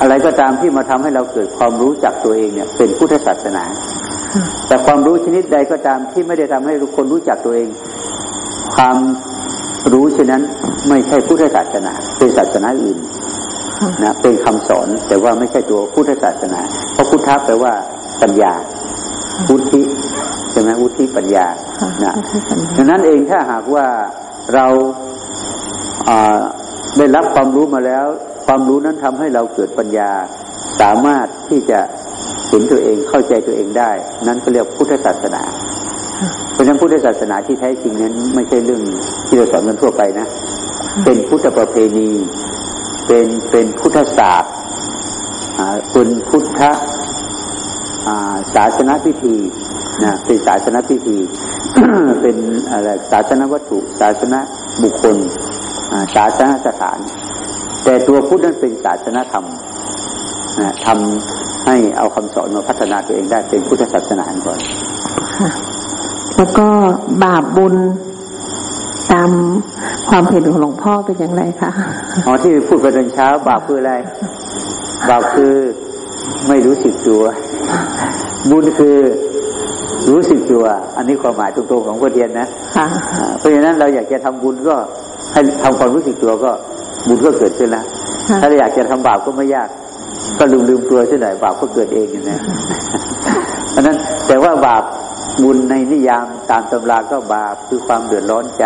อะไรก็ตามที่มาทำให้เราเกิดความรู้จากตัวเองเนี่ย เป็นพุทธศาสนา แต่ความรู้ชนิดใดก็ตามที่ไม่ได้ทำให้ทุกคนรู้จักตัวเอง ความรู้ฉะนั้นไม่ใช่พุทธศาสนา เป็นศาสนาอื่นนะเป็นคำสอนแต่ว่าไม่ใช่ตัวพุทธศาสนา เพราะพุทธะแปลว่าปัญญา พุทธิใช่ไหมวุฒิปัญญานะดังนั้นเองถ้าหากว่าเราได้รับความรู้มาแล้ว ความรู้นั้นทำให้เราเกิดปัญญา สามารถที่จะเห็นตัวเองเข้าใจตัวเองได้ นั้นก็เรียกพุทธศาสนา เพราะฉะนั้นพุทธศาสนาที่แท้จริงนั้น ไม่ใช่เรื่องที่เราสอนกันทั่วไปนะ เป็นพุทธประเพณี เป็นเป็นพุทธศาสตร์เป็นพุทธ ศาสนาพิธีนะเป็นศาสนาพิธี เป็นอะไรศาสนาวัตถุ ศาสนาบุคคลศาสนาสถาน แต่ตัวพุทธนั้นเป็นศาสนาธรรมนะทำให้เอาคำสอนมาพัฒนาตัวเองได้เป็นพุทธศาสนาก่อนแล้วก็บาปบุญตามความเห็นของหลวงพ่อเป็นอย่างไรคะอ๋อที่พูดไปตอนเช้า บาปคืออะไร บาปคือไม่รู้สึกตัว บุญคือรู้สึกตัวอันนี้ความหมายตรงๆของพระเทียนนะเพราะฉะนั้นเราอยากจะทำบุญก็ให้ทำความรู้สึกตัวก็บุญก็เกิดขึ้นแล้วถ้าเราอยากจะทำบาปก็ไม่ยาก ก็ลืมลืมตัวเช่นไหนบาปก็เกิดเองนะเพราะนั้นแต่ว่าบาป บุญในนิยามตามตำราก็บาปคือความเดือดร้อนใจ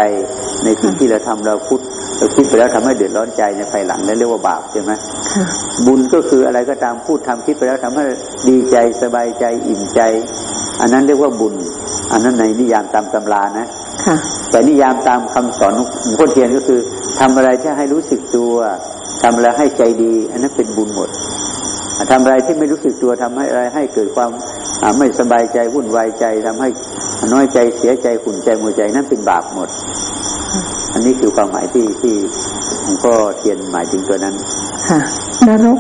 ในสิ่งที่เราทำเราพุดเราคิดไปแล้วทำให้เดือดร้อนใจในภายหลังนั่นเรียกว่าบาปใช่ไหมบุญก็คืออะไรก็ตามพูดทำคิดไปแล้วทำให้ดีใจสบายใจอิ่มใจ อันนั้นเรียกว่าบุญ อันนั้นในนิยามตามตำรานะแต่นิยามตามคำสอนของพุทธเทียนก็คือทำอะไรที่ให้รู้สึกตัวทำอะไรให้ใจดี อันนั้นเป็นบุญหมดทำอะไรที่ไม่รู้สึกตัวทำให้อะไรให้เกิดความ ไม่สบายใจวุ่นวายใจทำให้น้อยใจเสียใจขุ่นใจมัวใจนั่นเป็นบาปหมด อันนี้คือความหมายที่ที่หลวงพ่อเทียนหมายถึงตัวนั้นค่ะนรก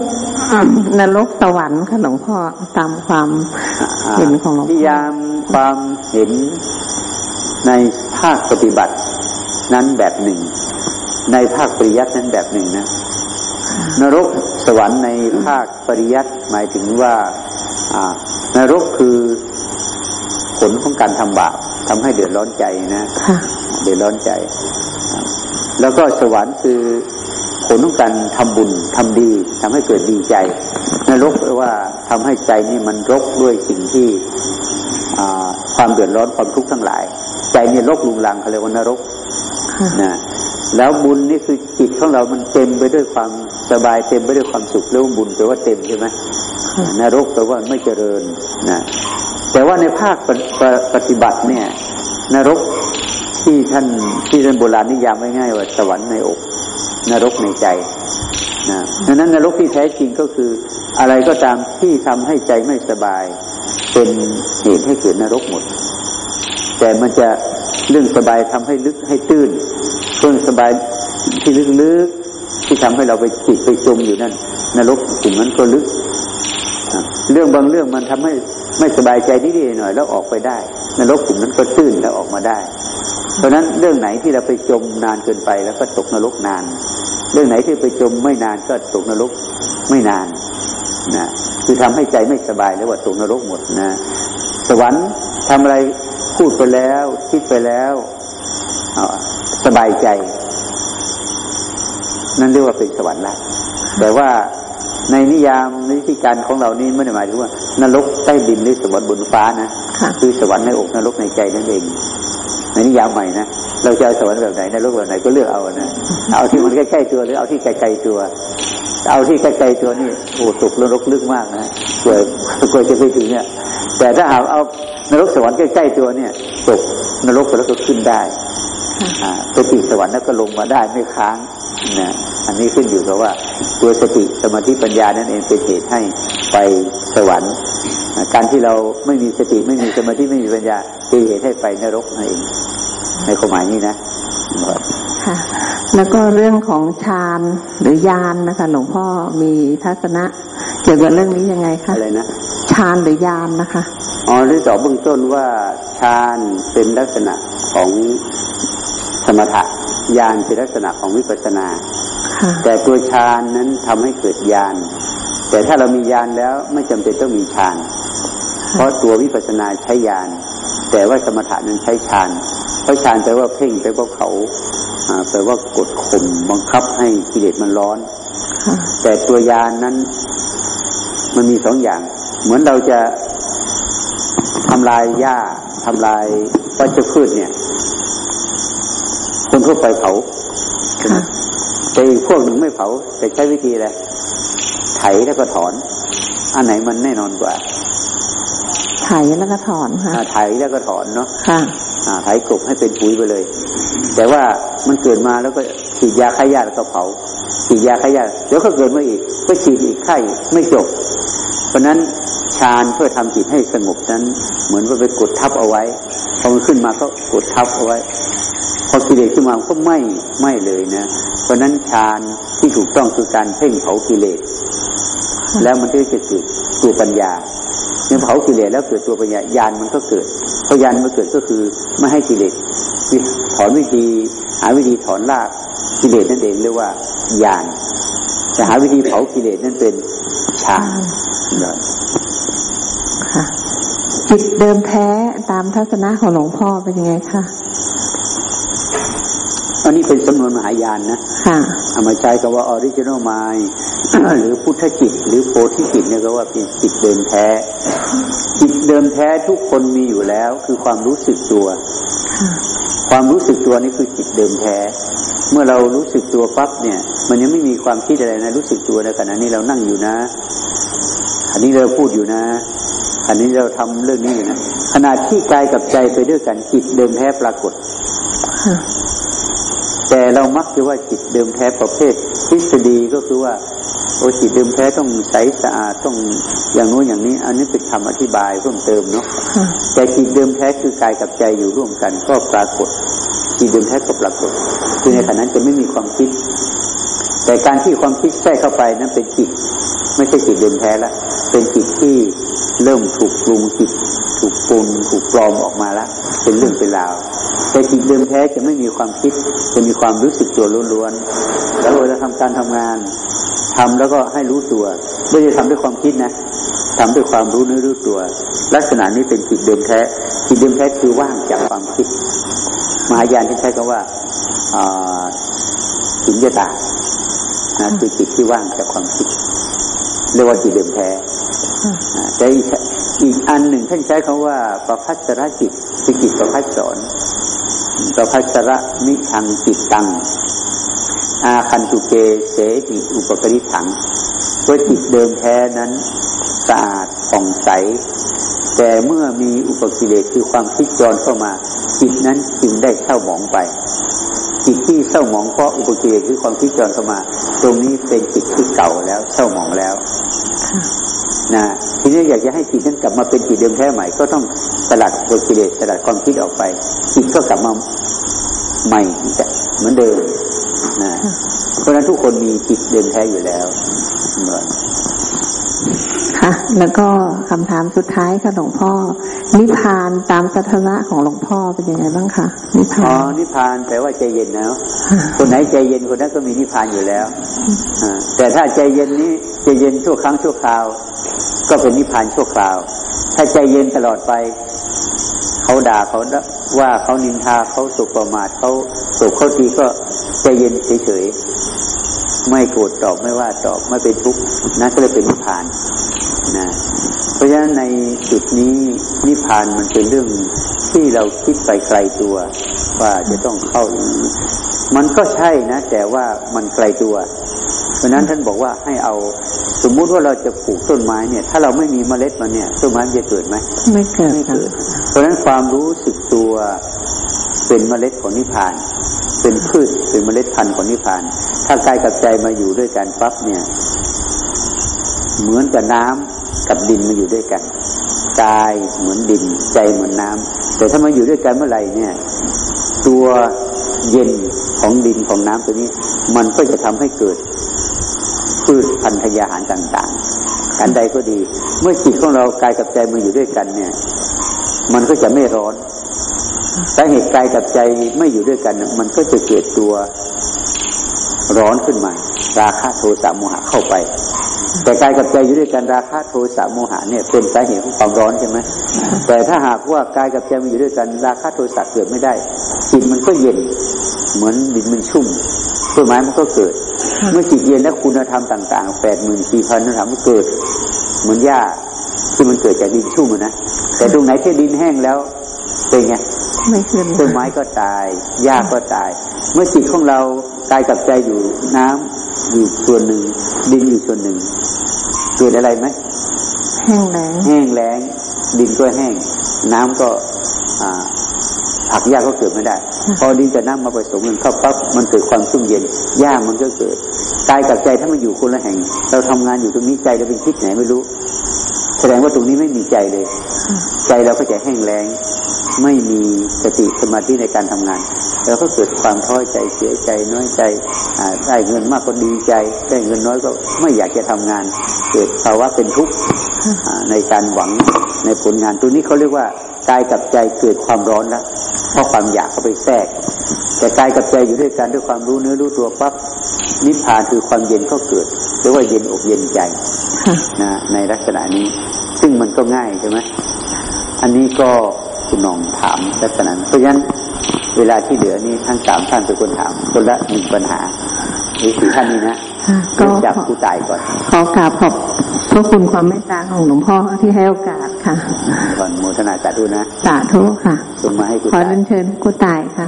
นรกสวรรค์ค่ะหลวงพ่อตามความเห็นของหลวงพ่อนิยามความเห็นในภาคปฏิบัตินั้นแบบหนึ่ง ในภาคปริยัตินั้นแบบหนึ่งนะนรกสวรรค์ในภาคปริยัติหมายถึงว่า นรกคือผลของการทำบาปทำให้เดือดร้อนใจนะเดือดร้อนใจ แล้วก็สวรรค์คือผลของการทำบุญทำดีทำให้เกิดดีใจนรกแปลว่าทำให้ใจนี่มันรกด้วยสิ่งที่ความเดือดร้อนความทุกข์ทั้งหลาย ใจนี่รกลุงลังเขาเรียกว่านรกนะแล้วบุญนี่คือจิตของเรา มันเต็มไปด้วยความสบายเต็มไปด้วยความสุขแล้วบุญแปลว่าเต็มใช่ไหม นรกแปลว่าไม่เจริญนะแต่ว่าในภาคปฏิบัติเนี่ย นรกที่ท่านที่ท่านโบราณนิยามง่ายว่าสวรรค์ในอก นรกในใจนะดังนั้นนรกที่แท้จริงก็คืออะไรก็ตามที่ทำให้ใจไม่สบาย เป็นเหตุให้เกิดนรกหมด แต่มันจะเรื่องสบายทำให้ลึกให้ตื้นเรื่องสบายที่ลึกๆที่ทำให้เราไปจิตไปจมอยู่นั่นนรกกลุ่มนั้นก็ลึก เรื่องบางเรื่องมันทำให้ไม่สบายใจนิดหน่อย แล้วออกไปได้นรกกลุ่มนั้นก็ตื้นแล้วออกมาได้ เพราะนั้นเรื่องไหนที่เราไปจมนานเกินไป แล้วก็ตกนรกนาน เรื่องไหนที่ไปจมไม่นานก็ตกนรกไม่นานนะคือทำให้ใจไม่สบายแล้วว่าตกนรกหมดนะ สวรรค์ทำอะไรพูดไปแล้ว คิดไปแล้วสบายใจ นั่นเรียกว่าเป็นสวรรค์ละแต่ว่า ในนิยามนิธิการของเรานี้ไม่ได้หมายถึงว่า นรกใต้ดินหรือสวรรค์บนฟ้านะคือสวรรค์ในอกนรกในใจนั่นเองในนิยามใหม่นะเราจะเอาสวรรค์แบบไหนนรกแบบไหนก็เลือกเอานะเอาที่มันใกล้ๆตัวหรือเอาที่ไกลๆตัว เอาที่ไกลๆตัวนี่โอ้ตกนรกลึกมากนะกลัวกลัวจะไปถึงเนี่ย แต่ถ้าหากเอานรกสวรรค์ใกล้ๆตัวเนี่ยตกนรกแล้วก็ขึ้นได้อ่าไปติสวรรค์แล้วก็ลงมาได้ไม่ค้างนะ อันนี้ขึ้นอยู่กับว่าตัวสติสมาธิปัญญานั่นเองเป็นเหตุให้ไปสวรรค์ การที่เราไม่มีสติไม่มีสมาธิไม่มีปัญญาเป็นเหตุให้ไปนรกนั่นเองในความหมายนี้นะค่ะ แล้วก็เรื่องของฌานหรือยานนะคะ หลวงพ่อมีทัศนะ เกี่ยวกับเรื่องนี้ยังไงคะอะไรนะฌานหรือยานนะคะอ๋อที่ตอบเบื้องต้นว่าฌานเป็นลักษณะของสมถะญาณเป็นลักษณะของวิปัสสนา แต่ตัวฌานนั้นทำให้เกิดญาณแต่ถ้าเรามีญาณแล้วไม่จำเป็นต้องมีฌานเพราะตัววิปัสสนาใช้ญาณแต่ว่าสมถะนั้นใช้ฌานเพราะฌานแปลว่าเพ่งแปลว่าเขาแปลว่ากดข่มบังคับให้กิเลสมันร้อน แต่ตัวญาณนนั้น มันมีสองอย่าง เหมือนเราจะทำลายหญ้าทำลายวัชพืชเนี่ย คนทั่วไปเผา แต่อีกพวกหนึ่งไม่เผา แต่ใช้วิธีอะไรไถแล้วก็ถอน อันไหนมันแน่นอนกว่าไถแล้วก็ถอนค่ะไถแล้วก็ถอนเนาะค่ะไถกบให้เป็นปุ๋ยไปเลย แต่ว่ามันเกิดมาแล้วก็ฉีดยาฆ่าหญ้าแล้วก็เผาฉีดยาฆ่าหญ้าเดี๋ยวก็เกิดมาอีก ก็ฉีดอีกไข้ไม่จบ เพราะนั้นฌานเพื่อทำจิตให้สงบนั้น เหมือนว่าไปกดทับเอาไว้พอมันขึ้นมาก็กดทับเอาไว้ พอกิเลสขึ้นมาก็ไม่ไม่เลยนะ เพราะนั้นฌานที่ถูกต้องคือการเพ่งเผากิเลสแล้วมันก็จะเกิดตัวปัญญาเมื่อเผากิเลสแล้วเกิดตัวปัญญาญาณมันก็เกิดพยานมันเกิดก็คือไม่ให้กิเลสถอนวิธี หาวิธีถอนรากกิเลสนั่นเองเรียกว่าญาณแต่หาวิธีเผากิเลสนั่นเป็นฌานค่ะจิตเดิมแท้ตามทัศนะของหลวงพ่อเป็นยังไงคะ อันนี้เป็นสำนวนมหายานนะค่ะเอามาใช้กับว่า original mind หรือพุทธจิต หรือโพธิจิตเนี่ยก็ว่าเป็นจิตเดิมแท้ จิตเดิมแท้ทุกคนมีอยู่แล้ว คือความรู้สึกตัว ความรู้สึกตัวนี่คือจิตเดิมแท้ เมื่อเรารู้สึกตัวปั๊บเนี่ย มันยังไม่มีความคิดอะไรนะ รู้สึกตัวในขณะนี้เรานั่งอยู่นะอันนี้เราพูดอยู่นะอันนี้เราทำเรื่องนี้อยู่นะขณะที่กายกับใจไปด้วยกันจิตเดิมแท้ปรากฏ แต่เรามักจะว่าจิตเดิมแท้ประเภททฤษฎีก็คือว่าโอจิตเดิมแท้ต้องใสสะอาดต้องอย่างโน้นอย่างนี้ อันนี้เป็นคำอธิบายเพิ่มเติมเนาะแต่จิตเดิมแท้คือกายกับใจอยู่ร่วมกัน ก็ปรากฏจิตเดิมแท้ก็ปรากฏคือในขณะนั้นจะไม่มีความคิด แต่การที่ความคิดแทรกเข้าไปนั้นเป็นจิต ไม่ใช่จิตเดิมแท้ละเป็นจิตที่เริ่มถูกปรุงจิตถูกปรุงถูกปลอมออกมาแล้วเป็นเรื่องเป็นราว แต่จิตเดิมแท้จะไม่มีความคิด จะมีความรู้สึกตัวล้วนๆแล้วเวลาทำการทำงานทำแล้วก็ให้รู้ตัวไม่ได้ทำด้วยความคิดนะทำด้วยความรู้เนื้อรู้ตัว ลักษณะนี้เป็นจิตเดิมแท้จิตเดิมแท้คือว่างจากความคิด มหายานที่ใช้คำว่าสิญญตานะคือจิตที่ว่างจากความคิดเรียกว่าจิตเดิมแท้แต่อีกอันหนึ่งท่านใช้คำว่าประพัสรจิตคือจิตประพัสสอน ประพัสระมิทังจิตตัง อาคันตุเกเสติอุปกริถังว่าจิตเดิมแท้นั้นสะอาดผ่องใส แต่เมื่อมีอุปกิเลสคือความคิดจรเข้ามา จิตนั้นจึงได้เศร้าหมองไป จิตที่เศร้าหมองเพราะอุปกิเลสคือความคิดจรเข้ามา ตรงนี้เป็นจิตที่เก่าแล้วเศร้าหมองแล้ว นะทีนี้อยากจะให้จิตนั้นกลับมาเป็นจิตเดิมแท้ใหม่ก็ต้องสลัดตัวกิเลสสลัดความคิดออกไป จิตก็กลับมาใหม่จะเหมือนเดิมนะเพราะฉะนั้นทุกคนมีจิตเดิมแท้อยู่แล้วเหมือนค่ะ แล้วก็คำถามสุดท้ายค่ะหลวงพ่อ นิพพานตามสัทระของหลวงพ่อเป็นยังไงบ้างคะนิพพานอ๋อนิพพานแปลว่าใจเย็นนะคนไหนใจเย็นคนนั้นก็มีนิพพานอยู่แล้วแต่ถ้าใจเย็นนี้ใจเย็นชั่วครั้งชั่วคราว ก็เป็นนิพพานชั่วคราว ถ้าใจเย็นตลอดไป เขาด่าเขาว่าเขานินทาเขาสุขประมาทเขาสุขเขาทีก็ใจเย็นเฉยๆไม่โกรธตอบไม่ว่าตอบไม่เป็นทุกข์นั่นก็เลยเป็นนิพพานนะเพราะฉะนั้นในจุดนี้นิพพานมันเป็นเรื่องที่เราคิดไปไกลตัว ว่าจะต้องเข้า มันก็ใช่นะ แต่ว่ามันไกลตัว เพราะนั้นท่านบอกว่าให้เอา สมมุติว่าเราจะปลูกต้นไม้เนี่ย ถ้าเราไม่มีเมล็ดมันเนี่ยต้นไม้จะเกิดไหมไม่เกิดไม่เกิด เพราะฉะนั้นความรู้สึกตัวเป็นเมล็ดของนิพพาน เป็นพืชเป็นเมล็ดพันธุ์ของนิพพาน ถ้ากายกับใจมาอยู่ด้วยกันปั๊บเนี่ย เหมือนกับน้ำกับดินมาอยู่ด้วยกันกายเหมือนดินใจเหมือนน้ำแต่ถ้ามาอยู่ด้วยกันเมื่อไหร่เนี่ย ตัวเย็นของดินของน้ำตัวนี้ มันก็จะทำให้เกิด พืชพันธุ์ยาหารต่างๆอันใดก็ดี เมื่อจิตของเรากายกับใจมันอยู่ด้วยกันเนี่ย มันก็จะไม่ร้อนสาเหตุกายกับใจไม่อยู่ด้วยกัน มันก็จะเกิดตัวร้อนขึ้นมา ราคะโทสะโมหะเข้าไป แต่กายกับใจอยู่ด้วยกันราคะโทสะโมหะเนี่ยเป็นสาเหตุของความร้อนใช่ไหมแต่ถ้าหากว่ากายกับใจมันอยู่ด้วยกันราคะโทสะเกิดไม่ได้จิตมันก็เย็น เหมือนดินมันชุ่มต้นไม้มันก็เกิด เมื่อจิตเย็นแล้วคุณธรรมต่างๆแปดหมื่นสี่พันธรรมมันเกิดเหมือนหญ้าที่มันเกิดจากดินชุ่มนะแต่ตรงไหนที่ดินแห้งแล้วเป็นไงไม่ขึ้นต้นไม้ก็ตายหญ้าก็ตาย เมื่อจิตของเรากายกับใจอยู่น้ำอยู่ส่วนหนึ่ง ดินอยู่ส่วนหนึ่ง เกิดอะไรไหมแห้งแล้งแห้งแล้งดินก็แห้ง น้ำก็ ผักหญ้าก็เกิดไม่ได้ พอดินกับน้ำมาผสมกันเข้าปั๊บมันเกิดความชุ่มเย็นหญ้ามันก็เกิดกายกับใจถ้ามันอยู่คนละแห่ง เราทำงานอยู่ตรงนี้ใจเราเป็นทิศไหนไม่รู้ แสดงว่าตรงนี้ไม่มีใจเลย ใจเราก็จะแห้งแล้งไม่มีสติสมาธิในการทำงานแล้วก็เกิดความท้อใจเสียใจน้อยใจได้เงินมากก็ดีใจ ได้เงินน้อยก็ไม่อยากจะทำงาน เกิดภาวะเป็นทุกข์ในการหวังในผลงานตัวนี้เขาเรียกว่ากายกับใจเกิดความร้อนแล้วเพ ราะความอยากเข้าไปแทรก แต่กายกับใจอยู่ด้วยกันด้วยความรู้เนื้อรู้ตัวปั๊บนิพพานคือความเย็นก็เกิดเรียกว่าเย็นอกเย็นใจนะในลักษณะนี้ ซึ่งมันก็ง่ายใช่ไหมอันนี้ก็คุณน้องถามลักษณะเพราะฉะนั้นเวลาที่เหลือนี้ทั้งสามท่านเป็นคนถามคนละหนึ่งปัญหาหรือสี่ท่านนี้นะ ก็จากผู้ตายก่อน ขอกราบขอบพระคุณความเมตตาของหลวงพ่อที่ให้โอกาสค่ะก่อนโมทนาสาธุนะ สาธุค่ะส่งมาให้คุณขอเรียนเชิญผู้ตายค่ะ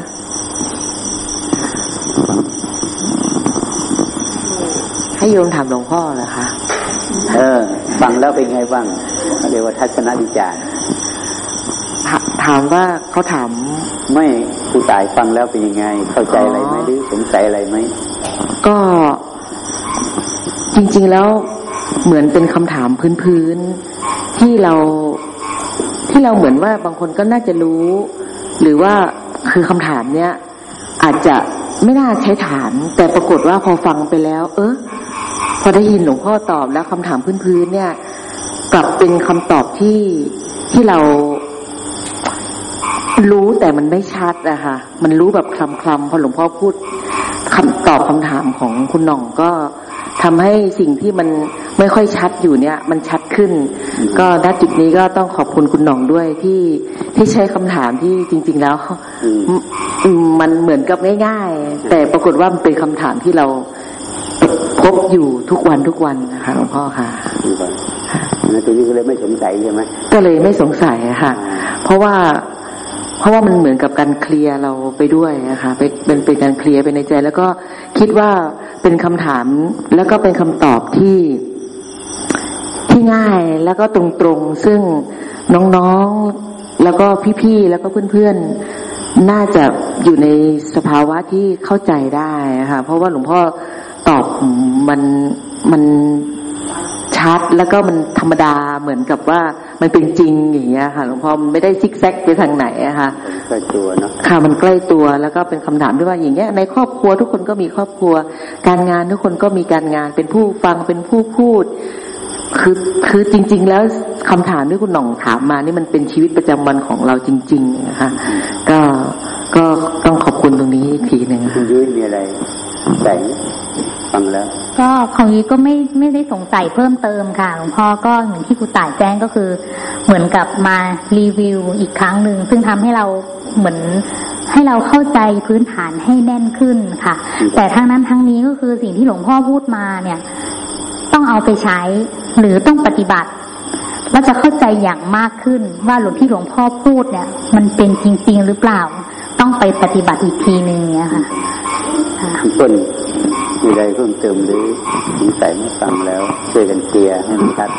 ให้โยมถามหลวงพ่อเหรอคะ เออ ฟังแล้วเป็นไงบ้างเรียกว่าทัศนวิจารณ์ถามว่าเขาถามไม่ผู้ตายฟังแล้วเป็นยังไง เข้าใจอะไรไหมหรือสงสัยอะไรไหมก็ จริงๆแล้วเหมือนเป็นคำถามพื้นๆที่เราที่เราเหมือนว่าบางคนก็น่าจะรู้ หรือว่าคือคำถามเนี้ยอาจจะไม่น่าใช้ถาม แต่ปรากฏว่าพอฟังไปแล้ว เออพอได้ยินหลวงพ่อตอบแล้วคำถามพื้นๆเนี่ย กลับเป็นคำตอบที่ที่เรารู้แต่มันไม่ชัดอะค่ะ มันรู้แบบคลำคลำพอหลวงพ่อพูดคำตอบคำถามของคุณน่องก็ ทำให้สิ่งที่มันไม่ค่อยชัดอยู่เนี่ย มันชัดขึ้น ก็ด้านจุดนี้ก็ต้องขอบคุณคุณหน่องด้วยที่ที่ใช้คำถามที่จริง ๆ แล้วมันเหมือนกับง่าย ๆ แต่ปรากฏว่ามันเป็นคำถามที่เราพบอยู่ทุกวันทุกวันนะคะหลวงพ่อค่ะนะตัวนี้ก็เลยไม่สงสัยใช่ไหมก็เลยไม่สงสัยค่ะ เพราะว่า เพราะว่ามันเหมือนกับการเคลียร์เราไปด้วยนะคะเป็นเป็นการเคลียร์ไปในใจ แล้วก็คิดว่าเป็นคำถามแล้วก็เป็นคำตอบที่ที่ง่ายแล้วก็ตรงๆ ซึ่งน้องๆแล้วก็พี่ๆแล้วก็เพื่อนๆน่าจะอยู่ในสภาวะที่เข้าใจได้ค่ะเพราะว่าหลวงพ่อตอบมันมัน ชัดแล้วก็มันธรรมดาเหมือนกับว่ามันเป็นจริงอย่างเงี้ยค่ะหลวงพ่อมันไม่ได้ซิกแซกไปทางไหนอะค่ะใกล้ตัวเนาะค่ะมันใกล้ตัวแล้วก็เป็นคำถามด้วยว่าอย่างเงี้ยในครอบครัวทุกคนก็มีครอบครัว การงานทุกคนก็มีการงานเป็นผู้ฟังเป็นผู้พูด คือคือจริง ๆ แล้วคำถามที่คุณหน่องถามมานี่มันเป็นชีวิตประจำวันของเราจริงๆนะคะก็ก็ต้องขอบคุณตรงนี้อีกทีหนึ่งคุณยุ้ยมีอะไรใส่ ฟังแล้ว ก็ของนี้ก็ไม่ไม่ได้สงสัยเพิ่มเติมค่ะหลวงพ่อก็เหมือนที่ครูต่ายแจ้งก็คือ เหมือนกับมารีวิวอีกครั้งหนึ่งซึ่งทำให้เราเหมือนให้เราเข้าใจพื้นฐานให้แน่นขึ้นค่ะ แต่ทั้งนั้นทั้งนี้ก็คือสิ่งที่หลวงพ่อพูดมาเนี่ย ต้องเอาไปใช้หรือต้องปฏิบัติแล้วจะเข้าใจอย่างมากขึ้นว่าหลวงที่หลวงพ่อพูดเนี่ย มันเป็นจริง ๆ หรือเปล่า ต้องไปปฏิบัติอีกทีหนึ่งเนี่ยค่ะต้น มีอะไรเพิ่มเติมหรือสงสัยไม่ฟังแล้วช่วยกันเคลียร์ให้มันชัด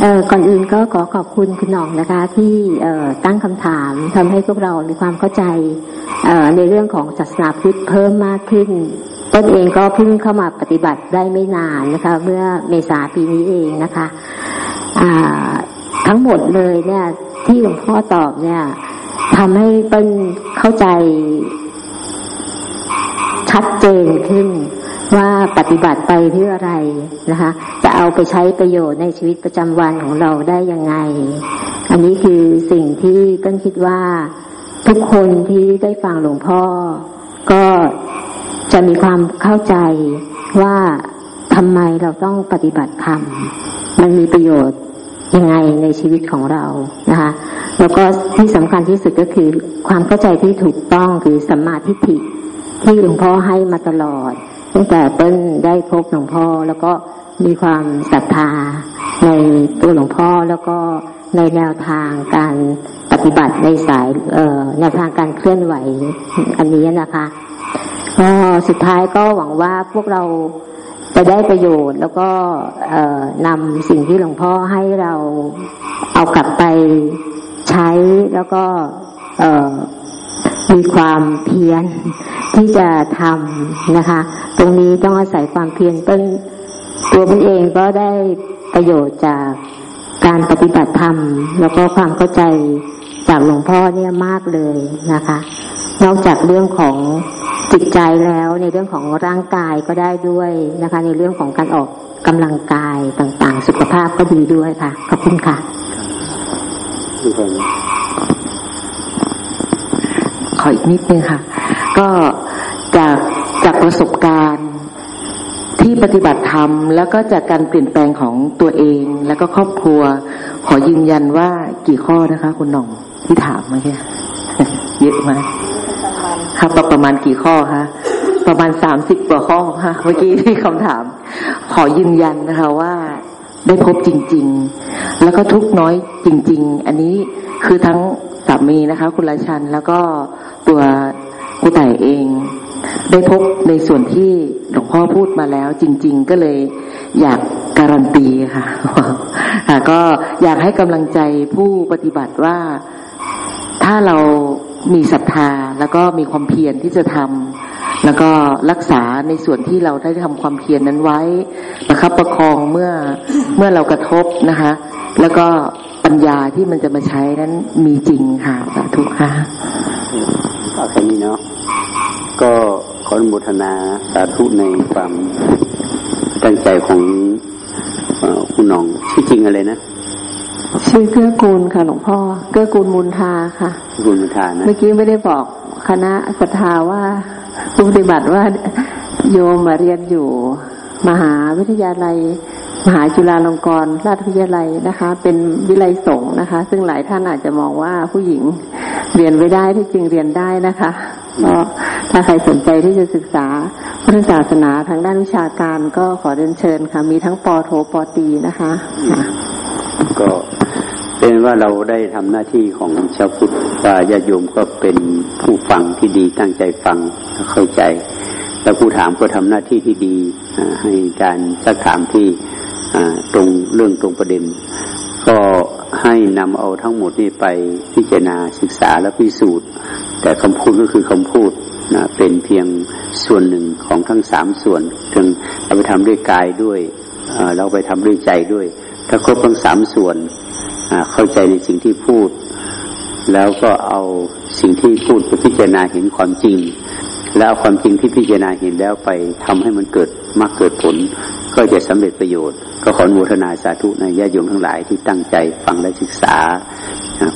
เออก่อนอื่นก็ขอขอบคุณคุณหน่องนะคะ ที่เออตั้งคำถามทำให้พวกเรามีความเข้าใจเออในเรื่องของศาสนาพุทธเพิ่มมากขึ้นต้นเองก็เพิ่งเข้ามาปฏิบัติได้ไม่นานนะคะ เมื่อเมษาปีนี้เองนะคะอ่าทั้งหมดเลยเนี่ยที่หลวงพ่อตอบเนี่ยทำให้เปิ้ลเข้าใจ ชัดเจนขึ้นว่าปฏิบัติไปเพื่ออะไรนะคะ จะเอาไปใช้ประโยชน์ในชีวิตประจำวันของเราได้ยังไง อันนี้คือสิ่งที่เปิ้ลคิดว่าทุกคนที่ได้ฟังหลวงพ่อ ก็จะมีความเข้าใจว่าทำไมเราต้องปฏิบัติธรรม มันมีประโยชน์ยังไงในชีวิตของเรานะคะ แล้วก็ที่สำคัญที่สุดก็คือความเข้าใจที่ถูกต้องคือสัมมาทิฏฐิ ที่หลวงพ่อให้มาตลอด ตั้งแต่เปิ้ลได้พบหลวงพ่อแล้วก็มีความศรัทธาในตัวหลวงพ่อแล้วก็ในแนวทางการปฏิบัติในสายแนวทางการเคลื่อนไหวอันนี้นะคะก็สุดท้ายก็หวังว่าพวกเราจะได้ประโยชน์ แล้วก็นำสิ่งที่หลวงพ่อให้เราเอากลับไปใช้แล้วก็มีความเพียร ที่จะทำนะคะ ตรงนี้ต้องอาศัยความเพียรต้นตัวมันเองก็ได้ประโยชน์จากการปฏิบัติธรรม แล้วก็ความเข้าใจจากหลวงพ่อเนี่ยมากเลยนะคะ นอกจากเรื่องของจิตใจแล้วในเรื่องของร่างกายก็ได้ด้วยนะคะ ในเรื่องของการออกกำลังกายต่างๆ สุขภาพก็ดีด้วยค่ะ ขอบคุณค่ะ ขออีกนิดนึงค่ะ ก็ จากจากประสบการณ์ที่ปฏิบัติธรรม แล้วก็จากการเปลี่ยนแปลงของตัวเอง แล้วก็ครอบครัว ขอยืนยันว่ากี่ข้อนะคะ คุณหน่องที่ถามมื่อกี้เยอะมากครับประมาณกี่ข้อคะประมาณสามสิบกว่าข้อค่ะเมื่อกี้ที่คำถาม ขอยืนยันนะคะว่าได้พบจริง ๆ แล้วก็ทุกน้อยจริง ๆ อันนี้คือทั้งสามีนะคะ คุณราชันแล้วก็ตัวกุณไต่เอง ได้พบในส่วนที่หลวงพ่อพูดมาแล้วจริง ๆ ก็เลยอยากการันตีค่ะค่ะ ก็อยากให้กำลังใจผู้ปฏิบัติว่าถ้าเรามีศรัทธาแล้วก็มีความเพียรที่จะทำแล้วก็รักษาในส่วนที่เราได้ทำความเพียรนนั้นไว้นะครับประคองเมื่อเมื่อเรากระทบนะคะ แล้วก็ปัญญาที่มันจะมาใช้นั้นมีจริงค่ะสาธุค่ะเอาแค่นี้เนาะ ก็ขออนุโมทนาสาธุในความตั้งใจของคุณน้องชื่อจริงอะไรนะชื่อเกื้อกูลค่ะหลวงพ่อ เกื้อกูลมูลทาค่ะกูลมูลทานะเมื่อกี้ไม่ได้บอกคณะศรัทธาว่าปฏิบัติว่าโยมมาเรียนอยู่ มหาวิทยาลัย มหาจุฬาลงกรณราชวิทยาลัยนะคะ เป็นวิไลสงฆ์นะคะ ซึ่งหลายท่านอาจจะมองว่าผู้หญิงเรียนไม่ได้ที่จริงเรียนได้นะคะก็ ถ้าใครสนใจที่จะศึกษาพุทธศาสนาทางด้านวิชาการก็ขอเรียนเชิญค่ะ มีทั้งปโทปตีนะคะก็เป็นว่าเราได้ทำหน้าที่ของชาวพุทธว่าญาโยมก็เป็นผู้ฟังที่ดีตั้งใจฟังเข้าใจ แล้วผู้ถามก็ทำหน้าที่ที่ดีให้การสักถามที่ตรงเรื่องตรงประเด็น ก็ให้นำเอาทั้งหมดนี้ไปพิจารณาศึกษาและพิสูจน์ แต่คำพูดก็คือคำพูดนะเป็นเพียงส่วนหนึ่งของทั้งสามส่วนถึงเราไปทำด้วยกายด้วยเราไปทำด้วยใจด้วย ถ้าครบทั้งสามส่วนเข้าใจในสิ่งที่พูด แล้วก็เอาสิ่งที่พูดไปพิจารณาเห็นความจริง แล้วเอาความจริงที่พิจารณาเห็นแล้วไปทำให้มันเกิดมากเกิดผล ก็จะสำเร็จประโยชน์ ก็ขออนุโมทนาสาธุในญาติโยมทั้งหลายที่ตั้งใจฟังและศึกษา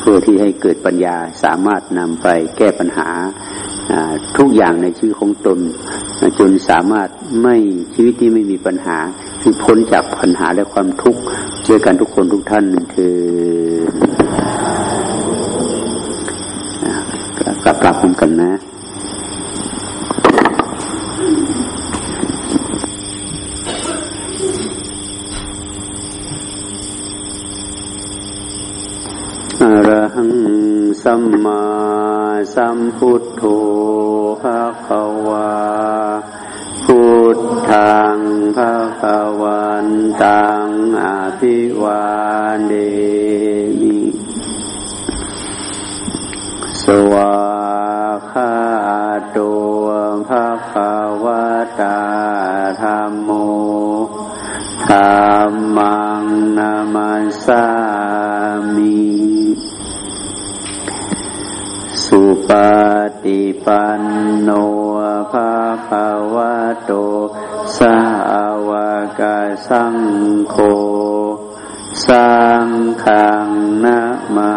เพื่อที่ให้เกิดปัญญาสามารถนำไปแก้ปัญหาทุกอย่างในชีวิตของตน จนสามารถไม่ชีวิตที่ไม่มีปัญหา คือพ้นจากปัญหาและความทุกข์ด้วยกันทุกคนทุกท่านคือกลับกลับกันนะ อรหังสัมมาสัมพุทโธภะคะวา พุทธังภะคะวันตังอภิวาเดมิสวาคาโตภะคะวะตาธรรมโมธรรมังนามาสามิ สุปฏิปันโนภาภาวะโต สาวกสังโฆสังฆังนามา